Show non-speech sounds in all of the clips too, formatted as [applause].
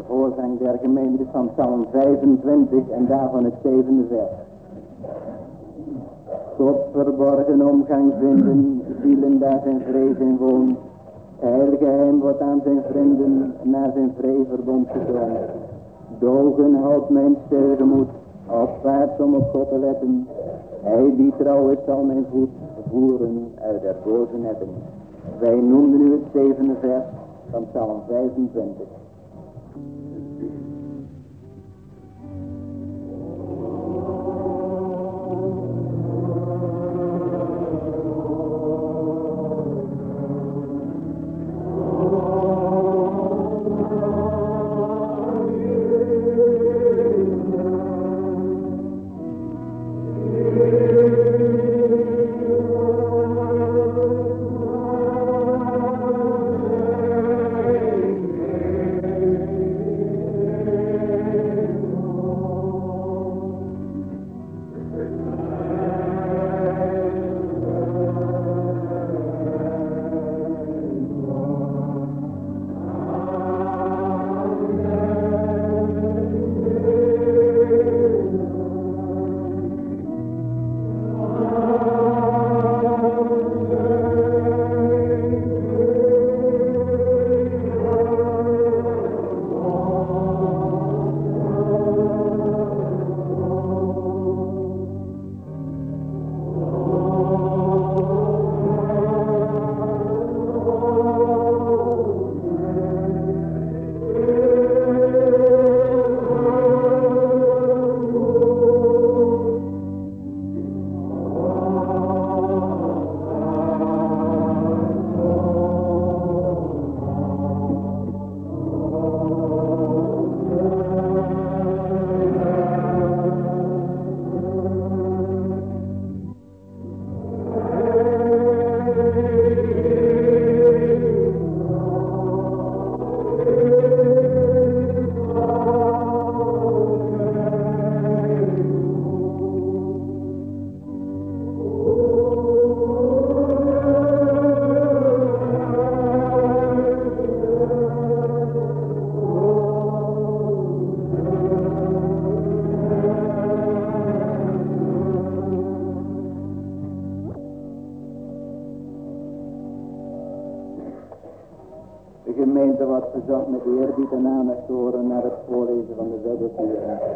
De voorzang der gemeente van Psalm 25 en daarvan het zevende vers. God verborgen omgang vinden, zielen daar zijn vrees in woont. Heilige geheim wordt aan zijn vrienden naar zijn vreeverbond getoond. Dogen houdt mijn sterke als paard om op God te letten. Hij die trouw is zal mijn voet voeren uit der boze netten. Wij noemden nu het zevende vers van Psalm 25.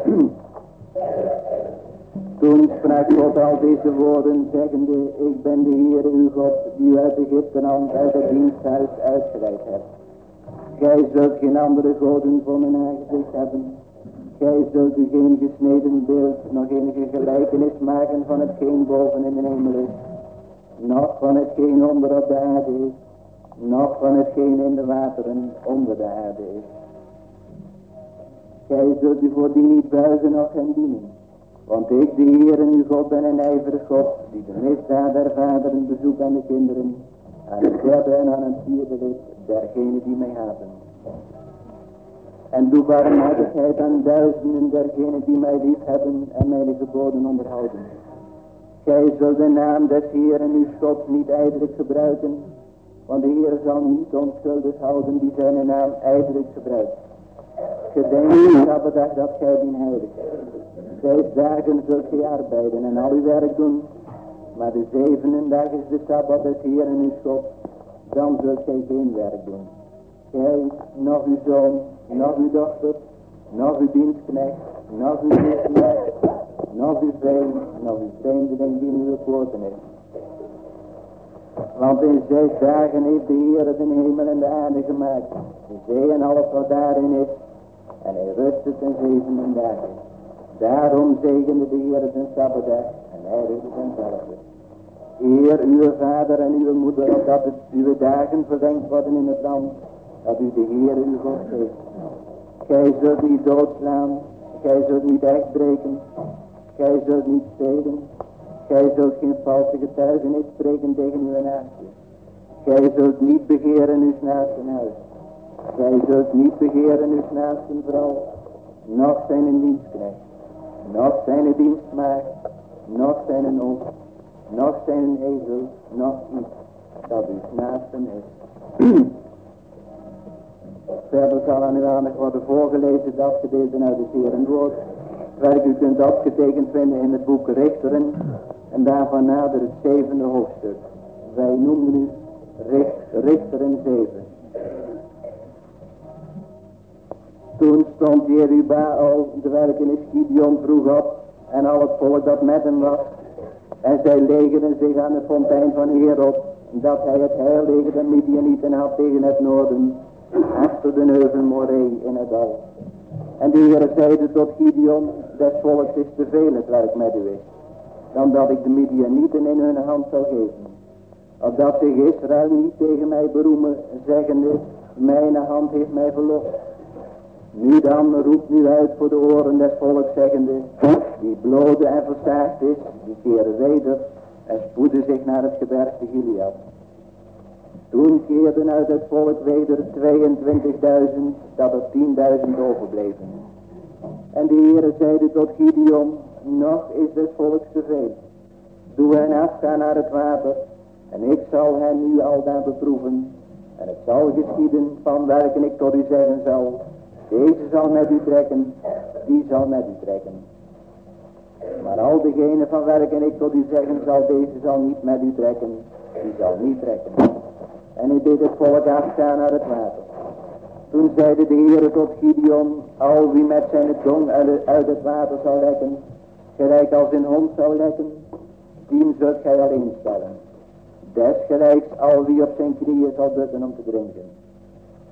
[clears throat] deze woorden zeggende, ik ben de Heer uw God, die u uit Egyptenland uit het diensthuis uitgeleid hebt. Gij zult geen andere goden voor mijn aangezicht hebben. Gij zult u geen gesneden beeld, nog enige gelijkenis maken van hetgeen boven in de hemel is, nog van hetgeen onder op de aarde is, nog van hetgeen in de wateren onder de aarde is. Gij zult u voor die niet buigen of hen dienen. Want ik, de Heer uw God, ben een ijverig God, die de misdaad der vaderen bezoekt aan de kinderen, aan het derde en aan het vierde lid, dergenen die mij haten. En doe barmhartigheid aan duizenden dergenen die mij lief hebben en mijn geboden onderhouden. Gij zult de naam des Heeren uw God niet ijdelijk gebruiken, want de Heer zal niet onschuldig houden die zijn naam ijdelijk gebruikt. Gedenk de Sabbatdag dat gij dien heilig. Vijf dagen zult gij arbeiden en al uw werk doen. Maar de zevende dag is de Sabbat des Heeren uw God. Dan zult gij geen werk doen. Gij, nog uw zoon, nog uw dochter, nog uw dienstknecht, nog uw dienstknecht, nog uw veen, nog uw vreemdeling die in uw poorten is. Want in zes dagen heeft de Heer de hemel en de aarde gemaakt, de zee en alles wat daarin is, en hij rustte ten zevende dagen. Daarom zegende de Heer zijn Sabbatdag en heiligde zelfde. Eer uw vader en uw moeder, opdat het uw dagen verlengd worden in het land, dat u de Heer uw God geeft. Gij zult niet doodslaan, gij zult niet echt breken, gij zult niet stelen, gij zult geen valse getuigenis spreken tegen uw naaste. Gij zult niet begeren uw naaste huis. Gij zult niet begeren uw naaste vrouw, nog zijn een dienstknecht nog zijn dienstmaagd, nog zijn een oog, nog zijn een ezel, nog iets dat uw naasten is. [clears throat] Verder zal aan uw aandacht worden voorgelezen dat gedeelte uit het Heeren woord. Waar u kunt opgetekend vinden in het boek Richteren. En daarvan nader het zevende hoofdstuk. Wij noemen u Richteren 7. Toen stond Jerubal, de werken Gideon vroeg op. En al het volk dat met hem was. En zij legerden zich aan de fontein van Herod. Dat hij het heil tegen de Midianieten had tegen het noorden achter de Moree in het dal. En de Heer zeide tot Gideon, des volks is te veel het werk met u is, dan dat ik de Midianieten in hun hand zal geven. Opdat zich Israël niet tegen mij beroemen, zeggende, mijn hand heeft mij verlost. Nu dan roept nu uit voor de oren des volks zeggende, die blode en verstaagd is, die keren weder en spoeden zich naar het gebergte Gilead. Toen keerden uit het volk weder 22.000, dat er 10.000 overbleven. En de Heere zeide tot Gideon, nog is het volk te veel. Doe hen afgaan naar het water, en ik zal hen nu al daar beproeven. En het zal geschieden van welke ik tot u zeggen zal. Deze zal met u trekken, die zal met u trekken. Maar al degene van welke ik tot u zeggen zal, deze zal niet met u trekken, die zal niet trekken. En hij deed het volk afgaan naar het water. Toen zeide de Heer tot Gideon, al wie met zijn tong uit het water zal lekken, gelijk als een hond zal lekken, die zult gij alleen stellen. Desgelijks al wie op zijn knieën zal bukken om te drinken.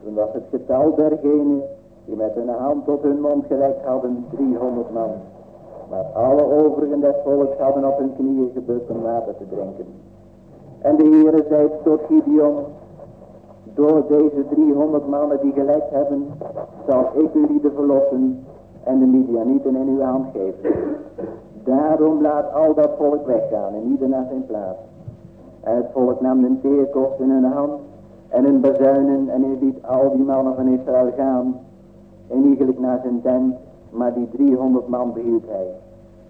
Toen was het getal dergenen die met hun hand tot hun mond gerekt hadden, 300 man. Maar alle overigen des volks hadden op hun knieën gebukt om water te drinken. En de Heere zei tot Gideon, door deze 300 mannen die gelekt hebben, zal ik u de verlossen en de Midianieten in uw hand geven. Daarom laat al dat volk weggaan en ieder naar zijn plaats. En het volk nam de teerkost in hun hand en hun bezuinen en hij liet al die mannen van Israël gaan. En eigenlijk naar zijn tent, maar die 300 man behield hij.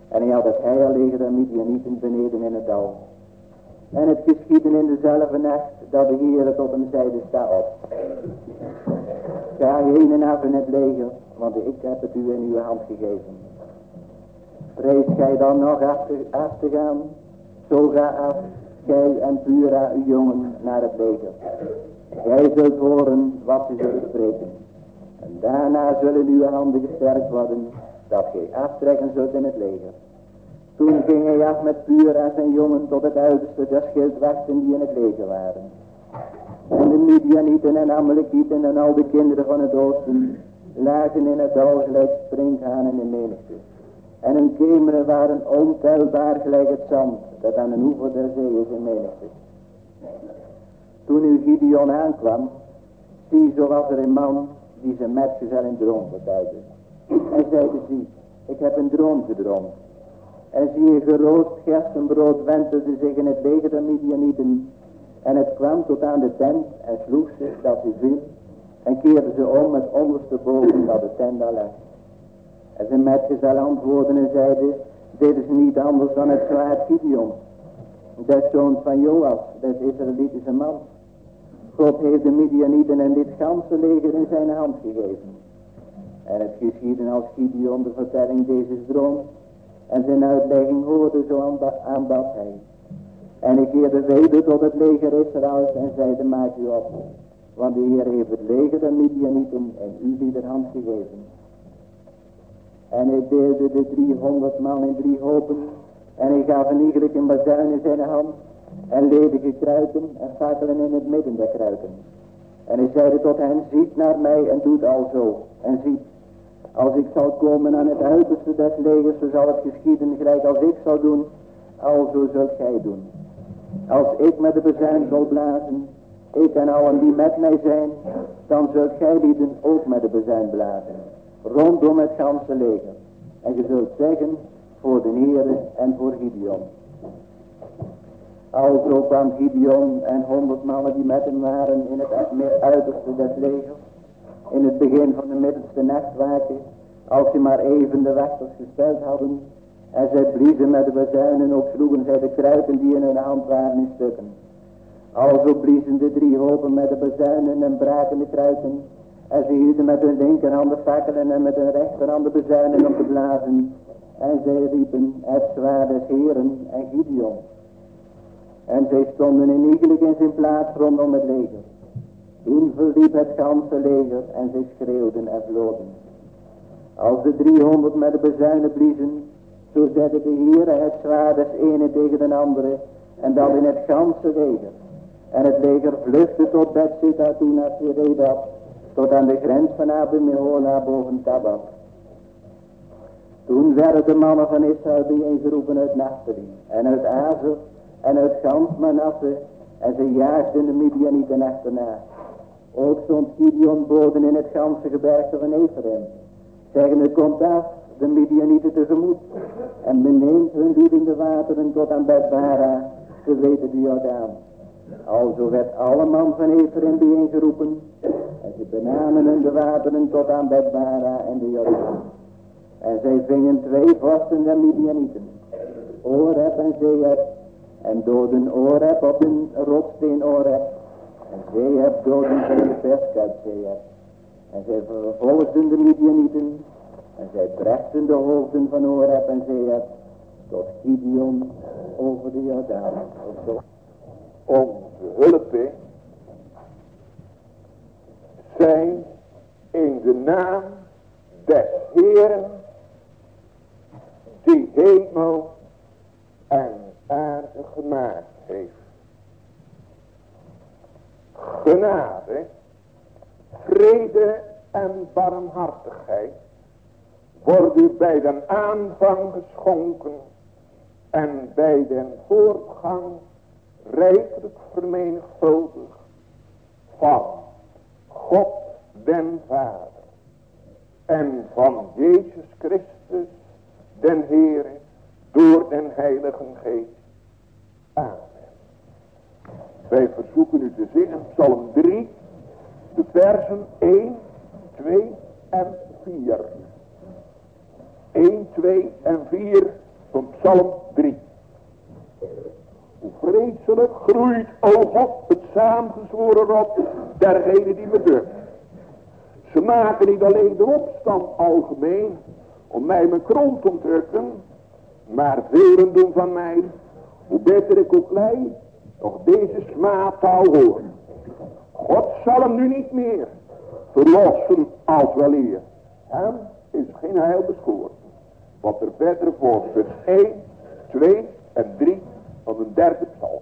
En hij had het heil leger de Midianieten beneden in het dal. En het geschieden in dezelfde nacht dat de Heer tot hem zeide, sta op. Ga heen en af in het leger, want ik heb het u in uw hand gegeven. Vrees gij dan nog af te, gaan? Zo ga af, gij en Pura, uw jongen, naar het leger. Gij zult horen wat ze zullen spreken. En daarna zullen uw handen gesterkt worden, dat gij aftrekken zult in het leger. Toen ging hij af met puur en zijn jongen tot het uiterste der schildwachten die in het leger waren. En de Midianieten en Amalekieten en al de kinderen van het oosten lagen in het dal gelijk springhanen in menigte. En hun kemeren waren ontelbaar gelijk het zand dat aan de oever der zee is in menigte. Toen nu Gideon aankwam, zie zo was er een man die zijn metgezel in droom vertelde. En zeide, zie, ik heb een droom gedroomd. En zie je geroost gerstenbrood wentelde zich in het leger der Midianieten. En het kwam tot aan de tent en sloeg zich dat hij viel. En keerde ze om met ondersteboven dat de lag. En zijn metgezel antwoordde en zeide, dit is niet anders dan het zwaard Gideon. Des zoons van Joas, des Israëlitische man. God heeft de Midianieten en dit ganse leger in zijn hand gegeven. En het geschieden als Gideon de vertelling deze droom en zijn uitlegging hoorde zo aanbad hij. En ik keerde weder tot het leger Israëls en zeide maak u op. Want de Heer heeft het leger de Midianieten en u die hand gegeven. En hij deelde de 300 man in drie hopen. En hij gaf een iegelijk een bazuin in zijn hand. En ledige kruiken en fakkelen in het midden der kruiken. En hij zeide tot hen, ziet naar mij en doet al zo. En ziet, als ik zal komen aan het uiterste des legers, zo zal het geschieden gelijk als ik zal doen, alzo zult gij doen. Als ik met de bezuin zal blazen, ik en allen die met mij zijn, dan zult gij lieden ook met de bezuin blazen, rondom het ganse leger. En je zult zeggen, voor de Heere en voor Gideon. Alzo kwam Gideon en honderd mannen die met hem waren in het uiterste des legers in het begin van de middelste nachtwaken, als ze maar even de wachters gesteld hadden, en zij bliezen met de bezuinen, ook sloegen zij de kruiken die in hun hand waren in stukken. Alzo bliezen de drie hopen met de bezuinen en braken de kruiken, En ze hielden met hun linkerhand de fakkelen en met hun rechterhand de bezuinen om te blazen. En zij riepen, het zwaar des Heren en Gideon. En zij stonden inigelijk in zijn plaats rondom het leger. Toen verliep het ganse leger en zij schreeuwden en vloden. Als de driehonderd met de bezuinen bliezen, zo zette de Heer het zwaar des ene tegen de andere, en dat in het ganse leger. En het leger vluchtte tot Bethsita toen naar Siredat, tot aan de grens van Abimehola boven Tabak. Toen werden de mannen van Israël bijeengeroepen uit Naphtali en uit Azer en uit Gans Manasse en ze jaagden de Midianieten achterna. Ook stond Gideon boden in het ganse gebergte van Ephraim. Zeggen het komt af de Midianieten tegemoet en beneemt hun liedende wateren tot aan Betbara, te weten de Jordaan. Alzo werd alle man van Ephraim bijeengeroepen en ze benamen hun de wateren tot aan Betbara en de Jordaan. En zij vingen twee vorsten der Midianieten, Oreb en Zeeb, en doden Oreb op een rotsteen Oreb, en Zeeb doden van de perskat Zeeb. En zij vervolgden de Midianieten, en zij brachten de hoofden van Oreb en Zeeb tot Gideon over de Jordaan. Onze hulpen zijn in de naam des Heeren die hemel en aarde gemaakt heeft. Genade, vrede en barmhartigheid worden u bij den aanvang geschonken en bij den voortgang rijkelijk vermenigvuldigd van God den Vader en van Jezus Christus den Heere door den Heiligen Geest. Amen. Wij verzoeken u te zingen Psalm 3, de versen 1, 2 en 4. 1, 2 en 4 van Psalm 3. Vreselijk groeit, o God, het saamgezworen rot dergenen die me durven. Ze maken niet alleen de opstand algemeen, om mij mijn kroon te ontrukken, maar velen doen van mij, hoe beter ik ook lei, nog deze smaattaal horen. God zal hem nu niet meer verlossen als wel eer. Hem is geen heil beschoren. Wat er verder voor vers 1, 2 en 3 van een derde psalm.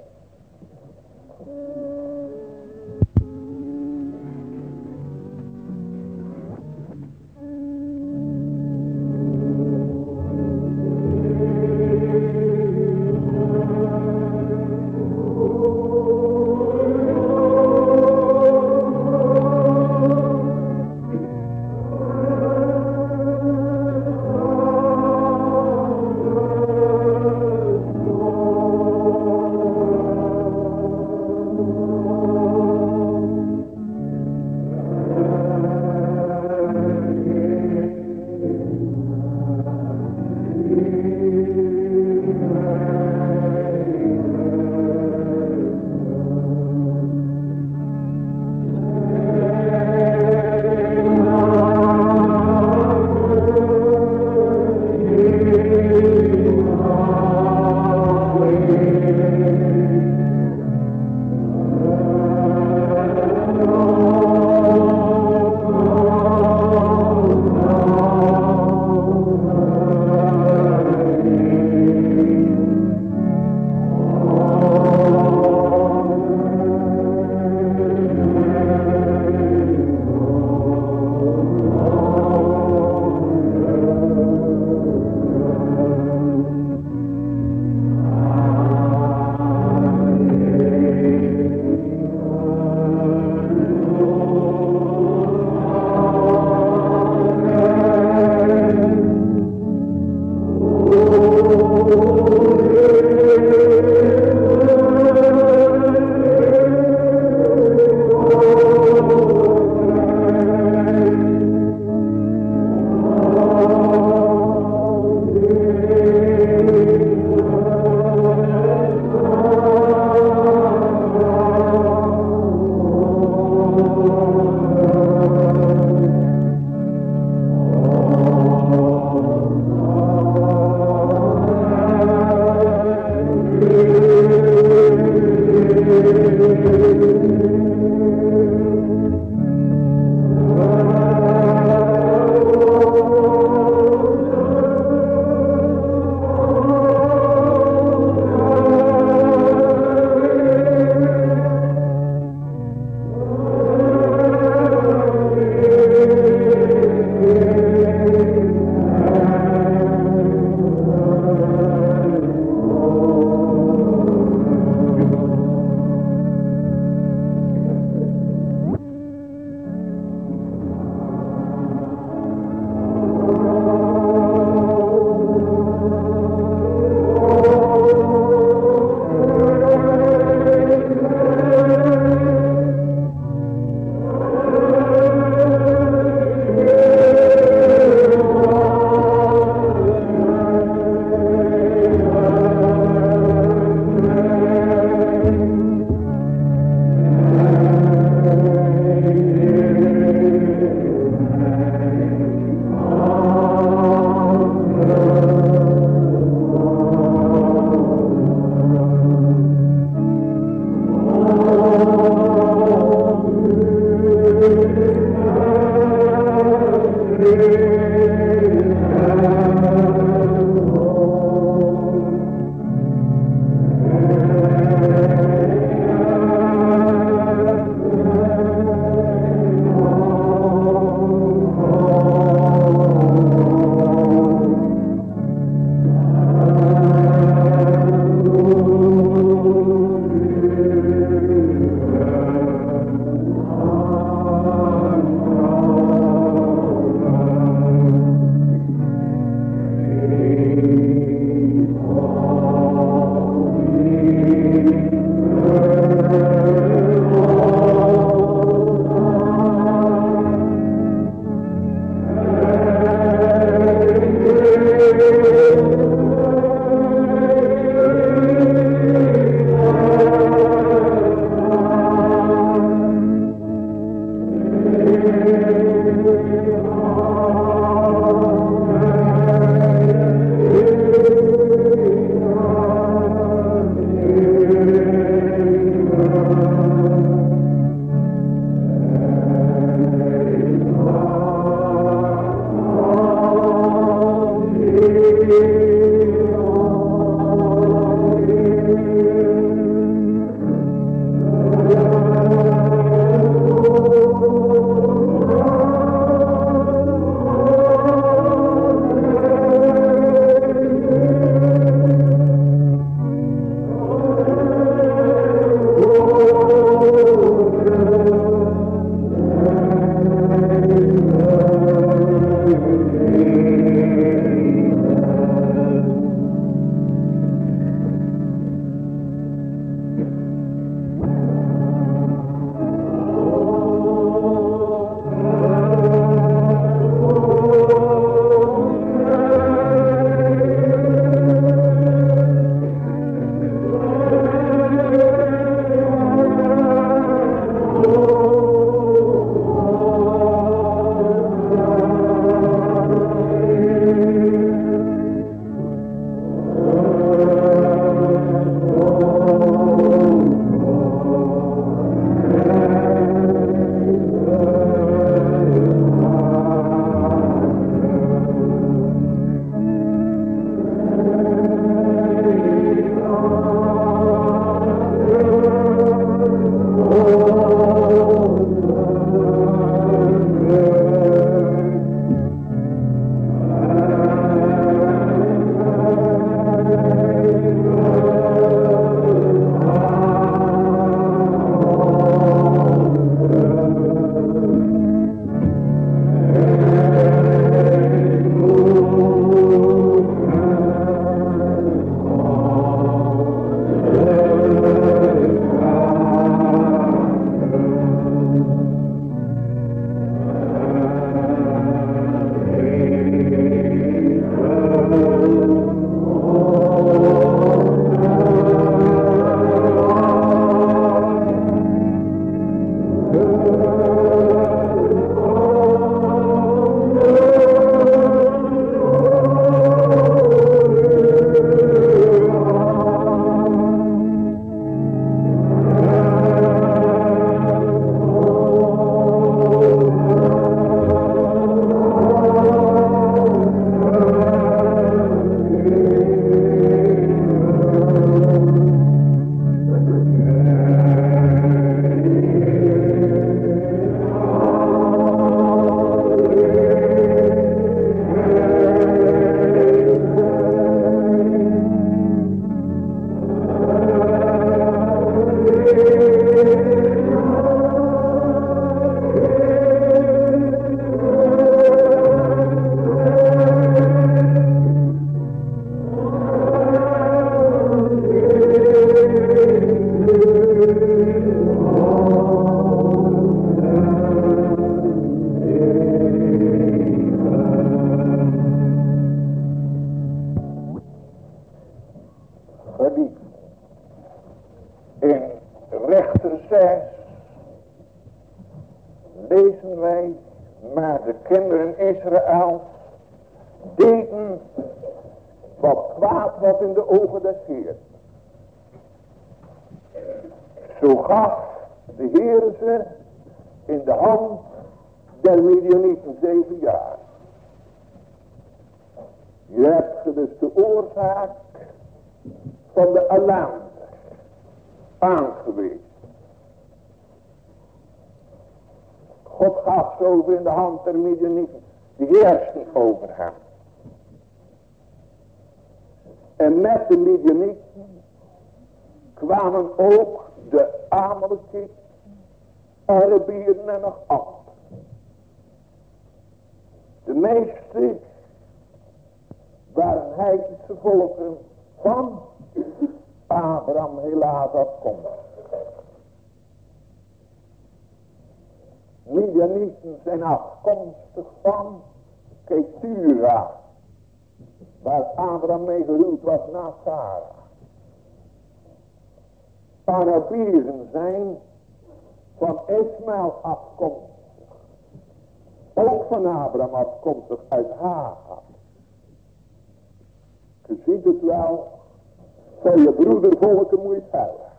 Aangewezen. God gaf ze over in de hand der Midianieten. Die heersten over hem. En met de Midianieten kwamen ook de Amalekieten, Arabieren en nog anderen. De meeste waren heidense volken van Abraham helaas afkomstig. Midianieten zijn afkomstig van Ketura. Waar Abraham mee gehuwd was na Sarah. Arabieren zijn van Ismaël afkomstig. Ook van Abraham afkomstig uit Hagar. Je ziet het wel. Voor je broedervolken moet je hebben.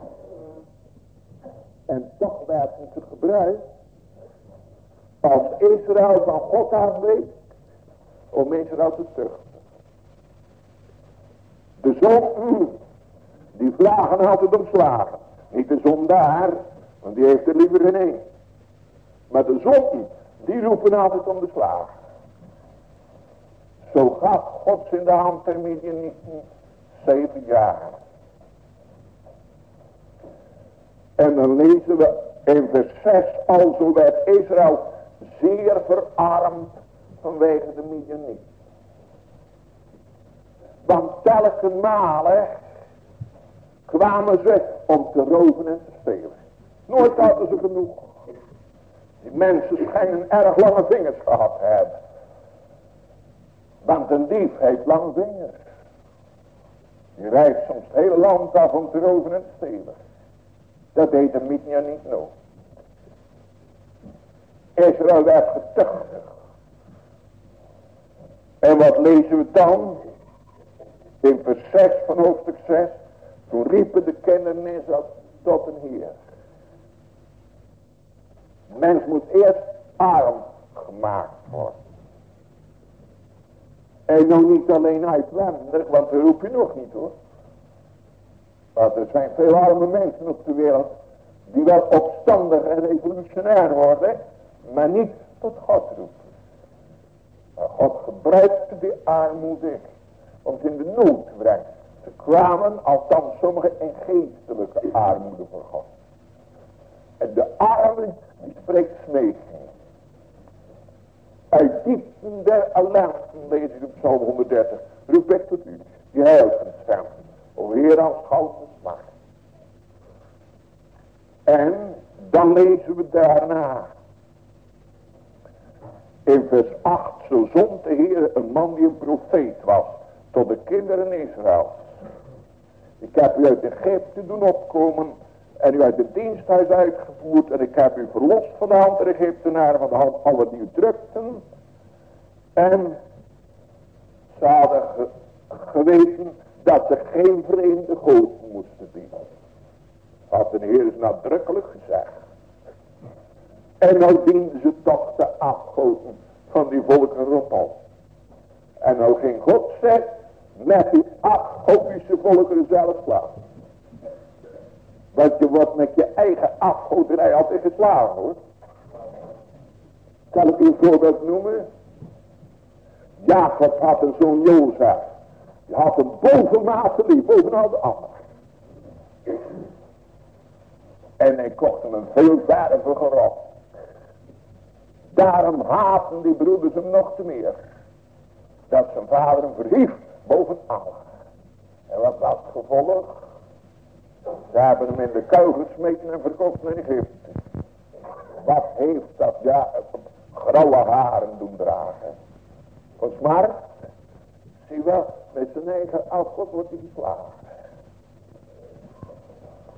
En toch werd het gebruikt. Als Israël van God aanwees. Om Israël te tuchten. De zon. Die vragen altijd om slagen. Niet de zondaar. Want die heeft er liever één. Maar de zon. Die roepen altijd om de slagen. Zo gaf God in de hand der Midianieten zeven jaar. En dan lezen we in vers 6, alzo werd Israël zeer verarmd vanwege de Midianieten. Want telke malen kwamen ze om te roven en te spelen. Nooit hadden ze genoeg. Die mensen schijnen erg lange vingers gehad te hebben. Want een dief heeft lange vingers. Die reist soms het hele land af om te roven en te stelen. Dat deed de Midia niet nog. Israël werd getuchtig. En wat lezen we dan? In vers 6 van hoofdstuk 6. Toen riepen de kinderen Israël tot een Heer. Mens moet eerst arm gemaakt worden. En nog niet alleen uitwendig, want dat roep je nog niet hoor. Want er zijn veel arme mensen op de wereld die wel opstandig en revolutionair worden, maar niet tot God roepen. Maar God gebruikte die armoede om ze in de nood te brengen. Ze kwamen, althans sommigen, in geestelijke armoede voor God. En de arme, die spreekt smeking. Uit diepten der ellende, lees op Psalm 130, roep ik tot u, die heilige stem, o Heer als gouden smaak. En dan lezen we daarna, in vers 8, zo zond de Heer een man die een profeet was, tot de kinderen Israël. Ik heb u uit Egypte doen opkomen en u uit het diensthuis uitgevoerd. En ik heb u verlost van de hand der Egyptenaren, van de hand alle die u drukten. En ze hadden geweten dat ze geen vreemde goden moesten dienen. Had de Heer is nadrukkelijk gezegd. En nou dienden ze toch de afgoden van die volken rondom. En nou ging God zeggen, met die afgodische volkeren zelf klaar. Want je wordt met je eigen afgoderij altijd geslagen hoor. Kan ik u een voorbeeld noemen? Jacob had een zoon Jozef. Die had een bovenmate lief, bovenal de anderen. En hij kocht hem een veel vervige rok. Daarom haten die broeders hem nog te meer. Dat zijn vader hem verhief boven. En wat was het gevolg? Ze hebben hem in de kuil gesmeten en verkocht naar Egypte. Wat heeft dat ja, grauwe haren doen dragen? Voor smart? Zie wel, met zijn eigen afgod wordt hij geslagen.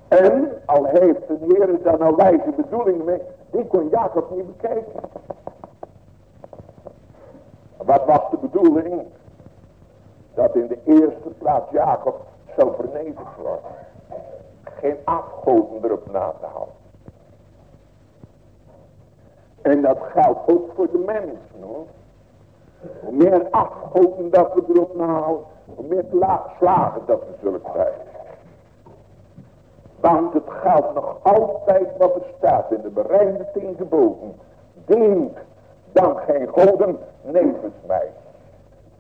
En al heeft de Heer daar nou wijze bedoeling mee, die kon Jacob niet bekijken. Wat was de bedoeling? Dat in de eerste plaats Jacob zou vernederd worden. Geen afgoden erop na te houden. En dat geldt ook voor de mensen hoor. Hoe meer afgoden dat we erop nahouden, hoe meer slagen dat we zullen krijgen. Want het geldt nog altijd wat er staat in de bereinde tien geboden. Dient dan geen goden nevens mij.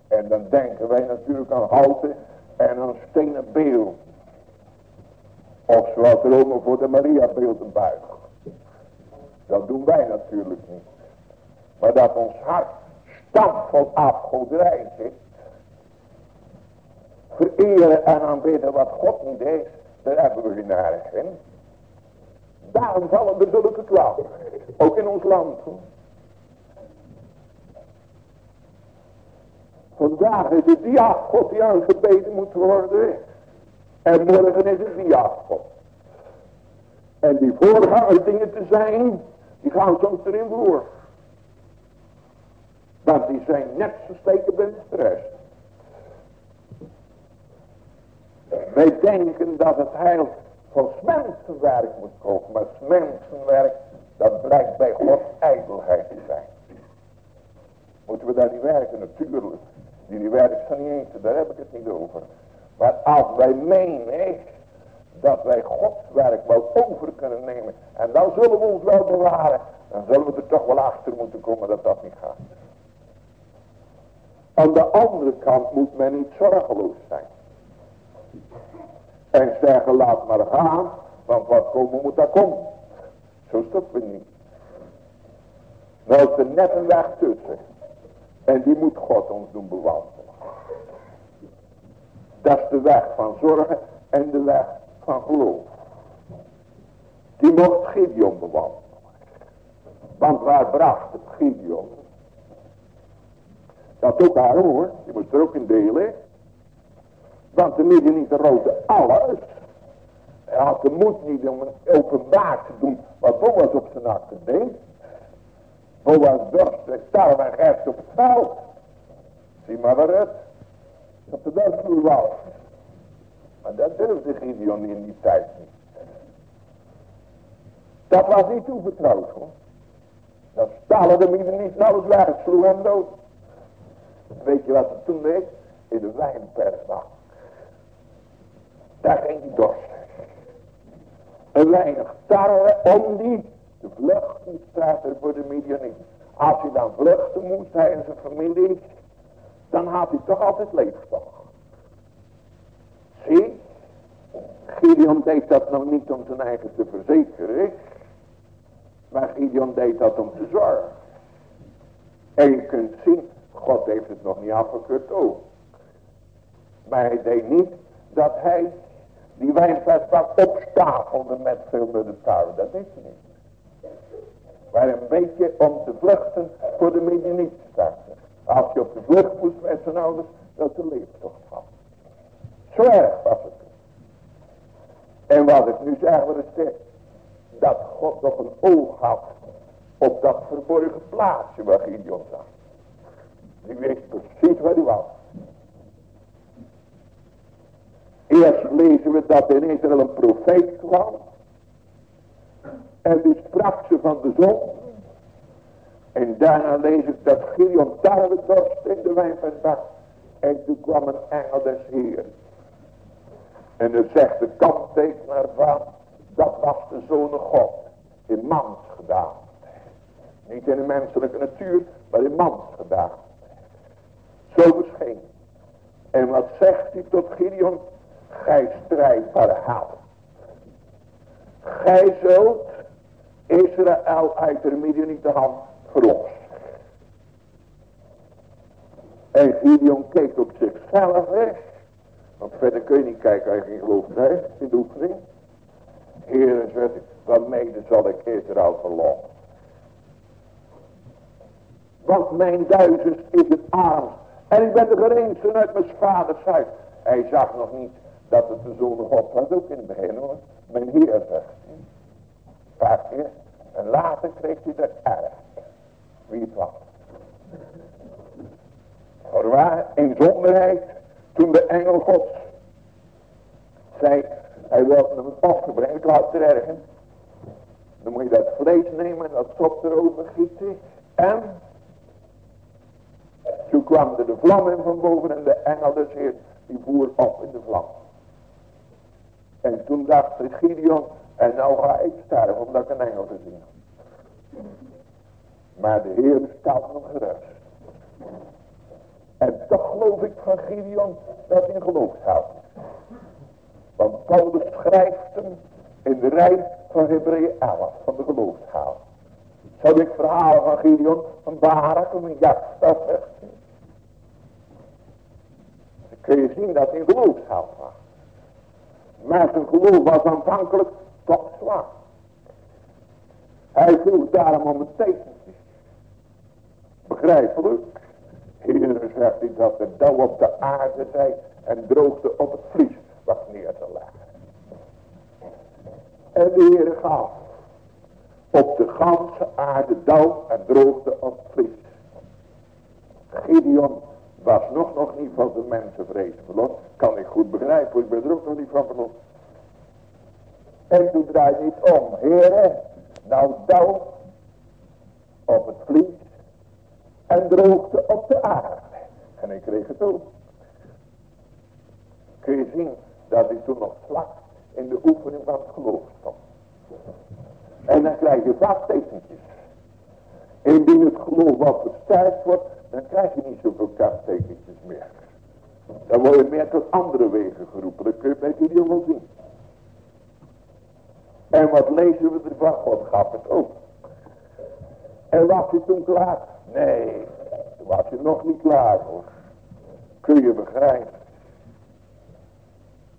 En dan denken wij natuurlijk aan houten en aan stenen beeld. Of zoals Rome voor de Maria beelden buigen. Dat doen wij natuurlijk niet. Maar dat ons hart stampvol afgoderij zit. Vereren en aanbidden wat God niet is. Daar hebben we geen aardig in. Daarom vallen er zulke kwaad. Ook in ons land. Vandaag is het die afgod die aangebeden moet worden. En morgen is het die afgod. En die voorgaande dingen te zijn, die gaan soms erin voor. Want die zijn net zo steken bij de stress. Wij denken dat het heil van mensenwerk moet komen. Maar mensenwerk, dat blijkt bij God ijdelheid te zijn. Moeten we daar niet werken? Natuurlijk. Die, die werkt van niet eens, daar heb ik het niet over. Als wij menen dat wij Gods werk wel over kunnen nemen. En dan zullen we ons wel bewaren. Dan zullen we er toch wel achter moeten komen dat dat niet gaat. Aan de andere kant moet men niet zorgeloos zijn. En zeggen laat maar gaan. Want wat komen moet dat komen. Zo stoppen we niet. Nou is net een weg tussen. En die moet God ons doen bewandelen. Dat is de weg van zorgen en de weg van geloof. Die mocht Gideon bewandelen. Want waar bracht het Gideon? Dat ook haar hoor. Je moest er ook in delen. Want de midden niet alles. Hij had de moed niet om een openbaar te doen wat Boas op zijn achter deed. Boas dorst en tarwe op het veld. Zie maar waar het op de werkvloer was. Maar dat durfde Gideon in die tijd niet. Dat was niet toevertrouwd hoor. Dat stalen de midden niet weg, het sloeg hem dood. Weet je wat ze toen deed? In de wijnpersbak. Daar ging hij dorst. Een weinig tarwe om die te vluchten staat er voor de Midianiet. Als hij dan vluchten moest, hij en zijn familie, dan had hij toch altijd leefstof. Zie, Gideon deed dat nog niet om zijn eigen te verzekeren, maar Gideon deed dat om te zorgen. En je kunt zien, God heeft het nog niet afgekeurd ook. Maar hij deed niet dat hij die wijnflesbak opstapelde met veel de touwen. Dat deed hij niet. Maar een beetje om te vluchten voor de niet staat. Als je op de vlucht moest met zijn ouders, dat de leeftocht had. Zo erg was het. En wat ik nu zeg, wat is Dat God nog een oog had op dat verborgen plaatsje waar Gideon zat. Die wist precies waar hij was. Eerst lezen we dat in Israël een profeet kwam. En die sprak ze van de zon. En daarna lees ik dat Gideon tarwe dorst in de wijnpensbak. En toen kwam een engel des Heer. En dan zegt de kanttekenaar van, dat was de Zoon God. In mans gedaan. Niet in de menselijke natuur, maar in mans gedaan. Zo verscheen. En wat zegt hij tot Gideon? Gij strijdbare held. Gij zult Israël uit de midden niet de hand En Gideon keek op zichzelf weg. Want verder kun je niet kijken als je geen geloof krijgt in de oefening. Heer, zegt waarmee zal ik Israël verlossen. Want mijn duizend is het arm. En ik ben de geringste uit mijn vaders huis. Hij zag nog niet dat het de zoon God was ook in het begin hoor. Mijn Heer zegt Vaak. En later kreeg hij er erg. Wie het was. in zonderheid toen de engel gods zei, hij wilde hem wou het ergen. Dan moet je dat vlees nemen en dat sop erover gieten. En toen kwam er de vlam in van boven en de engel dus heer, die voer op in de vlam. En toen dacht Gideon, en nou ga ik sterven omdat ik een engel gezien heb. Maar de Heer staat nog gerust. En toch geloof ik van Gideon dat in geloof houdt. Want Paulus schrijft hem in de rij van Hebreeën 11 van de geloofshaal. Zou ik verhalen van Gideon, van Barak, een jachtstaf Dan kun je zien dat hij in geloofshaal was. Maar zijn geloof was aanvankelijk toch zwak. Hij vroeg daarom om een tekentje. Begrijpelijk. Hier zegt hij dat de dauw op de aarde zei en droogte op het vlies was neer te leggen. En de Heer gaf op de ganse aarde dauw en droogte op het vlies. Gideon was nog nog niet van de mensenvrees verlost. Kan ik goed begrijpen, ik ben er ook nog niet van verlost. En toen draait niet om. Heren, nou dauw op het vlies en droogte op de aarde. En ik kreeg het ook. Kun je zien dat hij toen nog vlak in de oefening van het geloof stond. En dan krijg je vastekentjes. Indien het geloof wat versterkt wordt, dan krijg je niet zoveel kasttekentjes meer. Dan word je meer tot andere wegen geroepen. Dat kun je bij jullie wel zien. En wat lezen we ervan? God gaf het ook. En was je toen klaar? Nee, toen was je nog niet klaar hoor. Kun je begrijpen.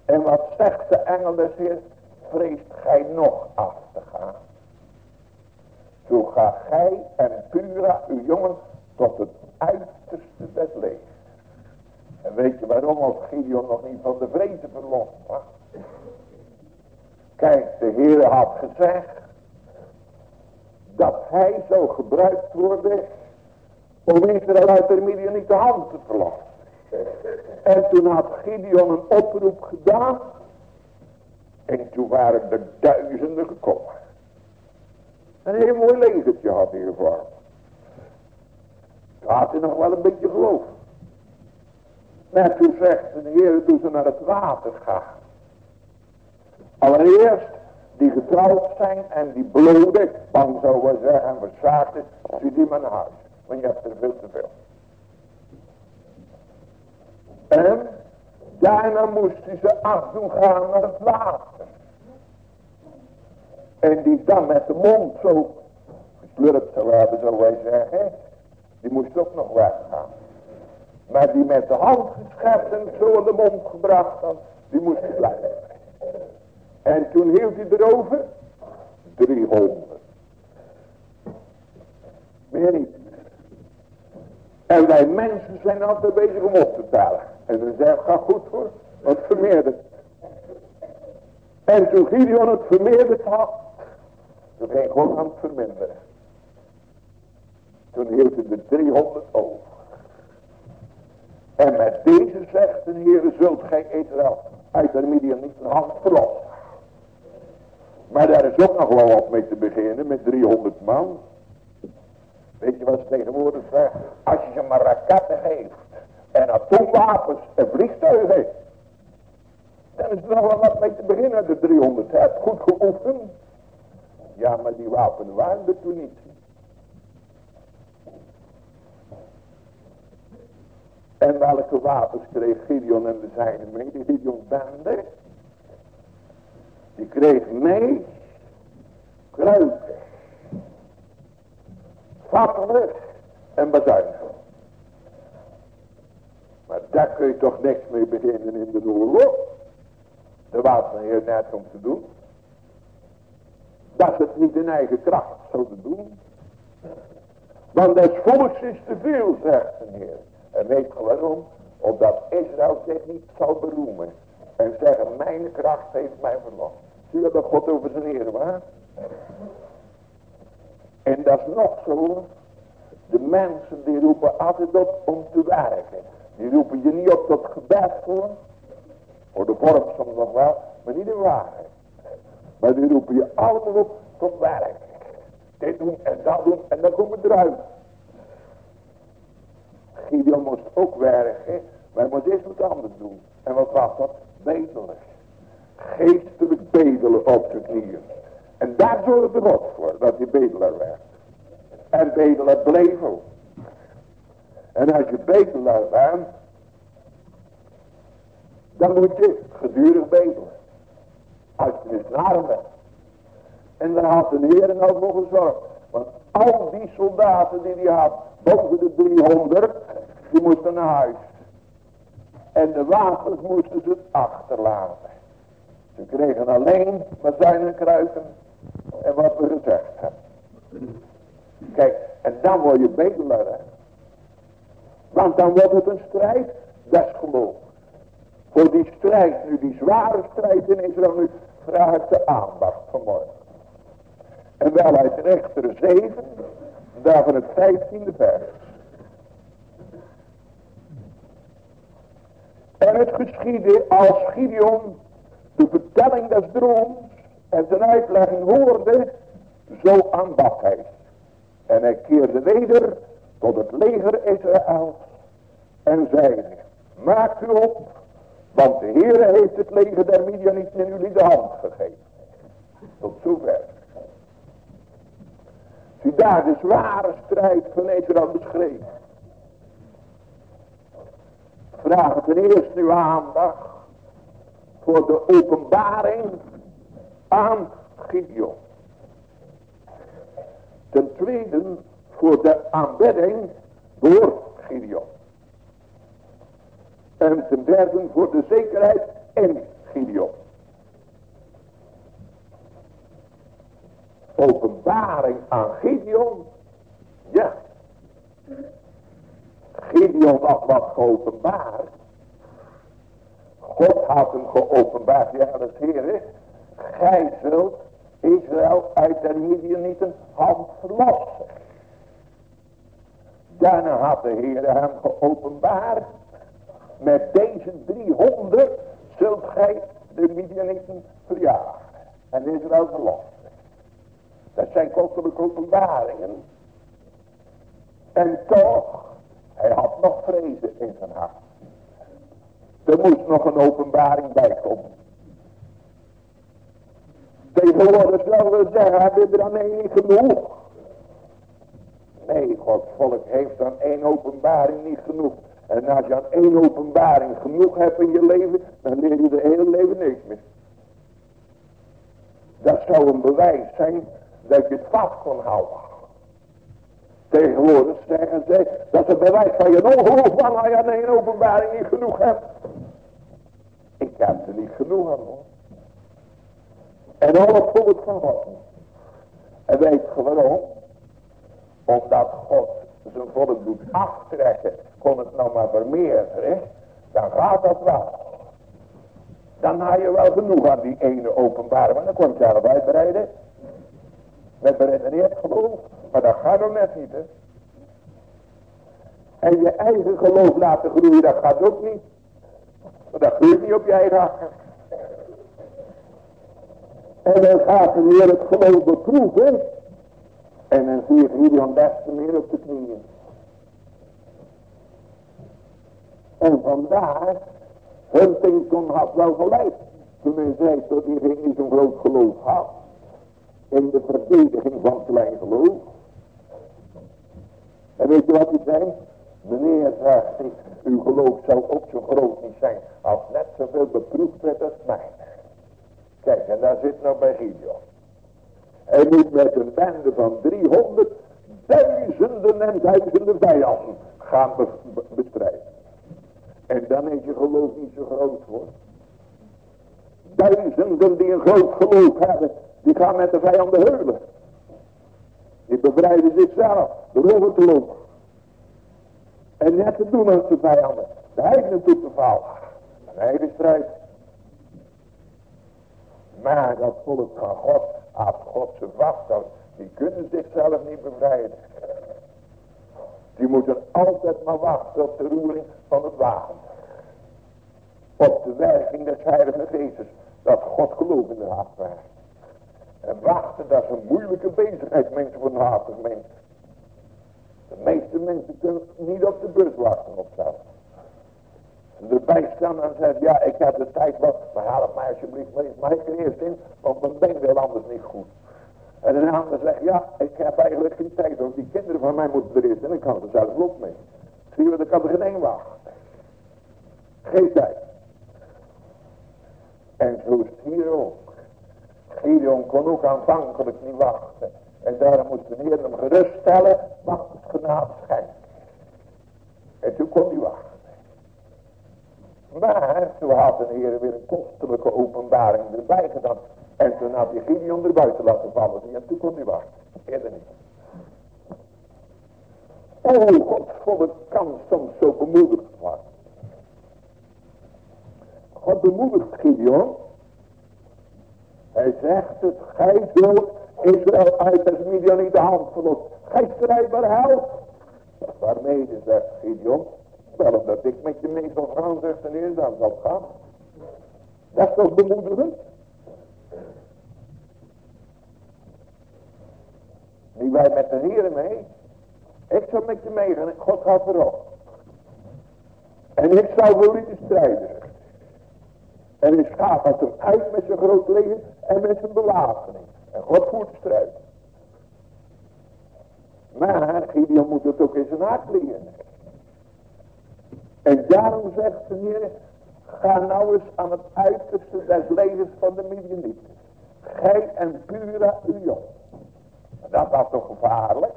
En wat zegt de engel des Heer? Vreest gij nog af te gaan. Zo ga gij en Pura, uw jongen, tot het uiterste des levens. En weet je waarom? Als Gideon nog niet van de vrede verlost was. Kijk, de Heer had gezegd dat hij zou gebruikt worden om Israël uit de midden niet de hand te verlassen. En toen had Gideon een oproep gedaan en toen waren er duizenden gekomen. Een heel mooi legertje had hij gevormd. Toen had hij nog wel een beetje geloof. Maar toen zegt de Heer, doe ze naar het water gaan. Allereerst die getrouwd zijn en die bloeden, dan zou we zeggen, en verzaakt is, zie die maar naar huis. Want je hebt er veel te veel. En daarna moest hij ze afdoen gaan naar het water. En die dan met de mond zo geslurpt zou hebben, zou wij zeggen, die moest ook nog weggaan. Maar die met de hand geschept en zo in de mond gebracht had, die moest blijven. En toen hield hij erover 300. Meer niet. En wij mensen zijn altijd bezig om op te tellen. En dan zei ga goed hoor, het vermeerderd. En toen Gideon het vermeerderd had, toen ging God aan het verminderen. Toen hield hij de 300 over. En met deze zegt de Heer, zult gij Israël uit de Midian niet een hand verlossen. Maar daar is ook nog wel wat mee te beginnen met 300 man. Weet je wat ze tegenwoordig zeggen? Als je ze maar raketten geeft en atoomwapens en vliegtuigen. Dan is er nog wel wat mee te beginnen, de 300. Het goed geoefend. Ja, maar die wapenen waren er toen niet. En welke wapens kreeg Gideon en de zijne mee? De Gideon bende. Die kreeg mee kruiken, vattelen en bezuinigen. Maar daar kun je toch niks mee beginnen in de oorlog. De wapen hier net om te doen. Dat het niet in eigen kracht zouden doen. Want des volks is te veel, zegt de Heer. En weet je waarom? Omdat Israël zich niet zal beroemen. En zeggen, mijn kracht heeft mij verlost. Zie je dat God over zijn heren waar? En dat is nog zo. De mensen die roepen altijd op om te werken. Die roepen je niet op tot gebed voor. Voor de vorm soms nog wel, maar niet in waarheid. Maar die roepen je allemaal op tot werk. Dit doen en dat doen en dan komen we eruit. Gideon moest ook werken, maar hij moest eerst wat anders doen. En wat was dat? Bedelen. Geestelijk bedelen op zijn knieën. En daar zorgde God voor, dat hij bedelaar werd. En bedelaar bleef ook. En als je bedelaar bent, dan moet je gedurig bedelen. Als je dus arm bent. En daar had de Heer nou voor gezorgd. Want al die soldaten die hij had, boven de 300, die moesten naar huis. En de wapens moesten ze achterlaten. Ze kregen alleen maar zijn kruisen en wat we gezegd hebben. Kijk, en dan word je bedelaar. Want dan wordt het een strijd des geloof. Voor die strijd, nu die zware strijd in Israël, nu vraag de aandacht vanmorgen. En wel uit rechter 7, daarvan het 15e vers. En het geschiedde als Gideon de vertelling des drooms en zijn uitlegging hoorde, zo aanbad hij. En hij keerde weder tot het leger Israël en zei, maak u op, want de Heer heeft het leger der niet in jullie de hand gegeven. Tot zover. Zie daar de zware strijd van Israël beschreven. Vraag ten eerste uw aandacht voor de openbaring aan Gideon. Ten tweede voor de aanbidding door Gideon. En ten derde voor de zekerheid in Gideon. Openbaring aan Gideon. Ja. Gideon had wat geopenbaard. God had hem geopenbaard. Ja, dat is Heer. Gij zult Israël uit de Midianieten hand verlossen. Daarna had de Heer hem geopenbaard. Met deze 300 zult gij de Midianieten verjagen. En Israël verlossen. Dat zijn kostelijke openbaringen. En toch, hij had nog vrezen in zijn hart. Er moest nog een openbaring bij komen. Tegenwoordig zullen we zeggen, hebben we er aan één niet genoeg? Nee, Gods volk heeft dan één openbaring niet genoeg. En als je aan één openbaring genoeg hebt in je leven, dan leer je de hele leven niks meer. Dat zou een bewijs zijn dat je het vast kon houden. Tegenwoordig zeggen ze, dat is een bewijs van je ongeloof, want als je aan één openbaring niet genoeg hebt. Ik heb er niet genoeg aan hoor. En alles volk van God. En weet je waarom? Omdat God zijn volk doet aftrekken, kon het nou maar vermeerderen, dan gaat dat wel. Dan haal je wel genoeg aan die ene openbare, maar dan komt je zelf uitbreiden. Met beredeneerd geloof, maar dat gaat nog net niet, hè. En je eigen geloof laten groeien, dat gaat ook niet. Maar dat groeit niet op je eigen. En dan gaat de Heer het geloof beproeven. En dan zie je Gideon des meer op de knieën. En vandaar, Huntington had wel gelijk. Toen hij zei dat hij niet zo'n groot geloof had. In de verdediging van klein geloof. En weet je wat hij zei? Meneer, zegt uw geloof zou ook zo groot niet zijn. Als net zoveel beproefd werd als mij. Kijk, en daar zit nou bij Gideon. Hij moet met een bende van 300 duizenden en duizenden vijanden gaan bestrijden. En dan is je geloof niet zo groot hoor. Duizenden die een groot geloof hebben, die gaan met de vijanden heulen. Die bevrijden zichzelf door over te lopen. En net te doen als de vijanden. De heidenen toe te vallen. Een heilige strijd. Maar dat volk van God, als God ze die kunnen zichzelf niet bevrijden. Die moeten altijd maar wachten op de roering van het wagen. Op de werking des Heilige Geestes. Dat God geloof in de hart. En wachten, dat is een moeilijke bezigheid, mensen, voor een hatig mens. De meeste mensen kunnen niet op de bus wachten op zelf. Erbij staan en zeggen, ja, ik heb de tijd wat, maar het mij alsjeblieft maar ik er eerst in, want mijn been wil anders niet goed. En een ander zegt, ja, ik heb eigenlijk geen tijd, want die kinderen van mij moeten er eerst in, ik kan er zelf ook mee. Zie je, ik kan er geen één wachten. Geen tijd. En zo is hier ook. Gideon kon ook aanvankelijk niet wachten. En daarom moest de Heer hem geruststellen, wacht het genade schenken. En toen kon hij wachten. Maar toen had de Heer weer een kostelijke openbaring erbij gedaan. En toen had hij Gideon er buiten laten vallen. En toen kon hij wachten. Eerder niet. Oh, God, God, kan soms zo bemoedigd worden. God bemoedigt Gideon. Hij zegt het, gij zult Israël uit het niet de hand verlost. Gij strijdbaar held. Waarmee zegt Gideon, dat ik met je mee gaan, zegt Heer, dan zal gaan. Dat is toch bemoedigend? Niet wij met de Heer mee. Ik zal met je meegaan en God gaat voorop. En ik zal voor u strijden. En is gaat met hem uit met zijn groot leger en met zijn bewapening. En God voert de strijd. Maar Gideon moet het ook in zijn hart leren. En daarom zegt de Heer, ga nou eens aan het uiterste des levens van de Midianieten. Gij en Pura u op. Dat was toch gevaarlijk?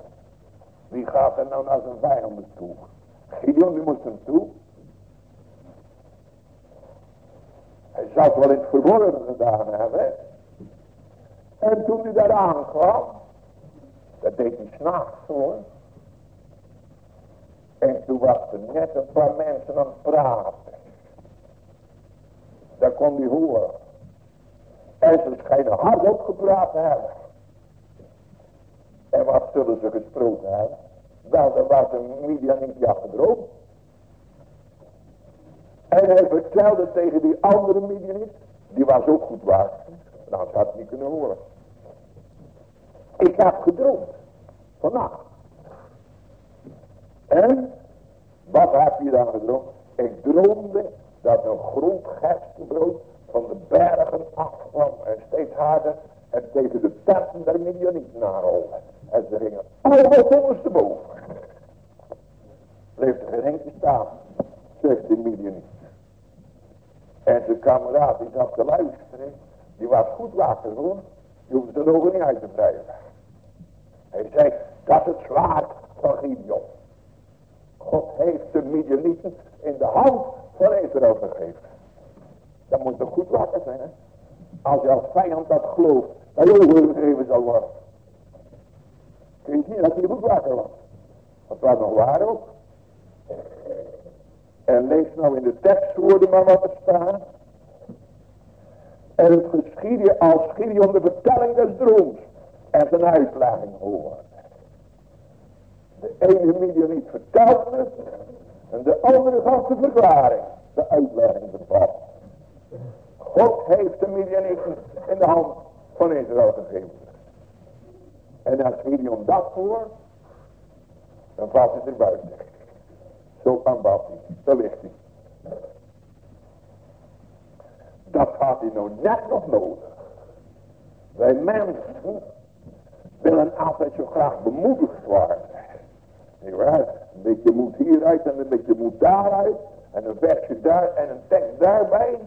Wie gaat er nou naar zijn vijanden toe? Gideon die moest hem toe. Hij zou het wel in het verborgen gedaan hebben. En toen hij daar aankwam, dat deed hij s'nachts hoor. En toen was er net een paar mensen aan het praten. Dat kon hij horen. En ze schijnen hardop gepraat hebben. En wat zullen ze gesproken hebben? Wel, er was een niet afgedroomd. En hij vertelde tegen die andere niet, die was ook goed waard. Nou, dat had niet kunnen horen. Ik heb gedroomd. Vannacht. En wat heb je dan gedroomd? Ik droomde dat een groot gerstenbrood van de bergen afkwam en steeds harder en tegen de tenten der niet narolde. En ze gingen allemaal ondersteboven. Bleef er geen eentje staan, zegt de. En zijn kameraad die zat te luisteren, die was goed wakker hoor. Die hoefde zijn ogen niet uit te wrijven. Hij zei, dat is het zwaard van Gideon. God heeft de Midianieten in de hand van Israël gegeven. Dat moet toch goed wakker zijn, hè? Als je als vijand dat gelooft, dat je overgegeven zal worden. Kun je zien dat hij goed wakker was. Dat was nog waar ook. En lees nou in de tekstwoorden maar wat er staat. En het geschiedde als Gideon de vertelling des drooms en zijn uitlegging hoort. De ene niet vertelt het en de andere gaf de verklaring, de uitlegging ervan. God heeft de Midianieten in de hand van Israël gegeven. En als Gideon dat hoort, dan valt het er buiten. Zo aanbad hij, zo ligt hij. Dat had hij nou net nog nodig. Wij mensen willen altijd zo graag bemoedigd worden. Niet waar? Een beetje moed hieruit en een beetje moed daaruit. En een versje daar en een tekst daarbij.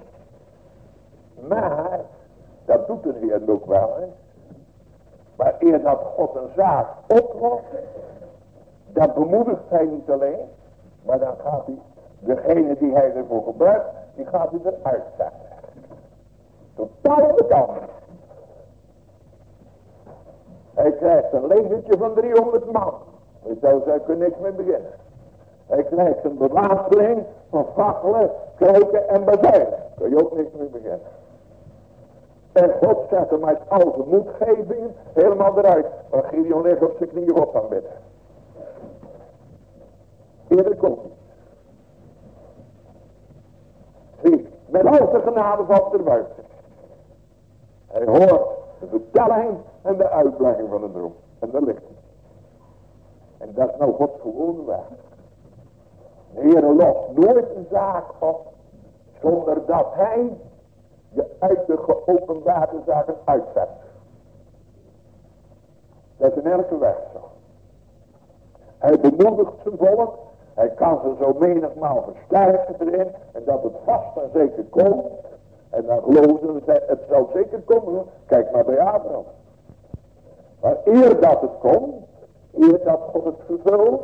Maar, dat doet een Heer ook wel. Hè? Maar eer dat God een zaak oplost, dan bemoedigt hij niet alleen. Maar dan gaat hij, degene die hij ervoor gebruikt, die gaat hij eruit zetten. Totaal bekant. Hij krijgt een legertje van 300 man. Ik zou zeggen, niks mee beginnen. Hij krijgt een bewapening van fakkelen, kruiken en bazuinen. Kun je ook niks mee beginnen. En God zet hem uit al zijn moedgevingen helemaal eruit. Maar Gideon ligt op zijn knieën op aan bidden. Eerder komt niet. Zie, met al de genade valt er buiten. Hij hoort de vertelling en de uitlegging van de droom. En daar ligt. En dat is nou Gods gewone weg. De Heer lost nooit een zaak op zonder dat hij de uit de geopenbaarde zaken uitzet. Dat is een elke weg zo. Hij bemoedigt zijn volk. Hij kan ze zo menigmaal versterken erin. En dat het vast en zeker komt. En dan geloven ze, het zal zeker komen. Kijk maar bij Abraham. Maar eer dat het komt, eer dat God het vervult,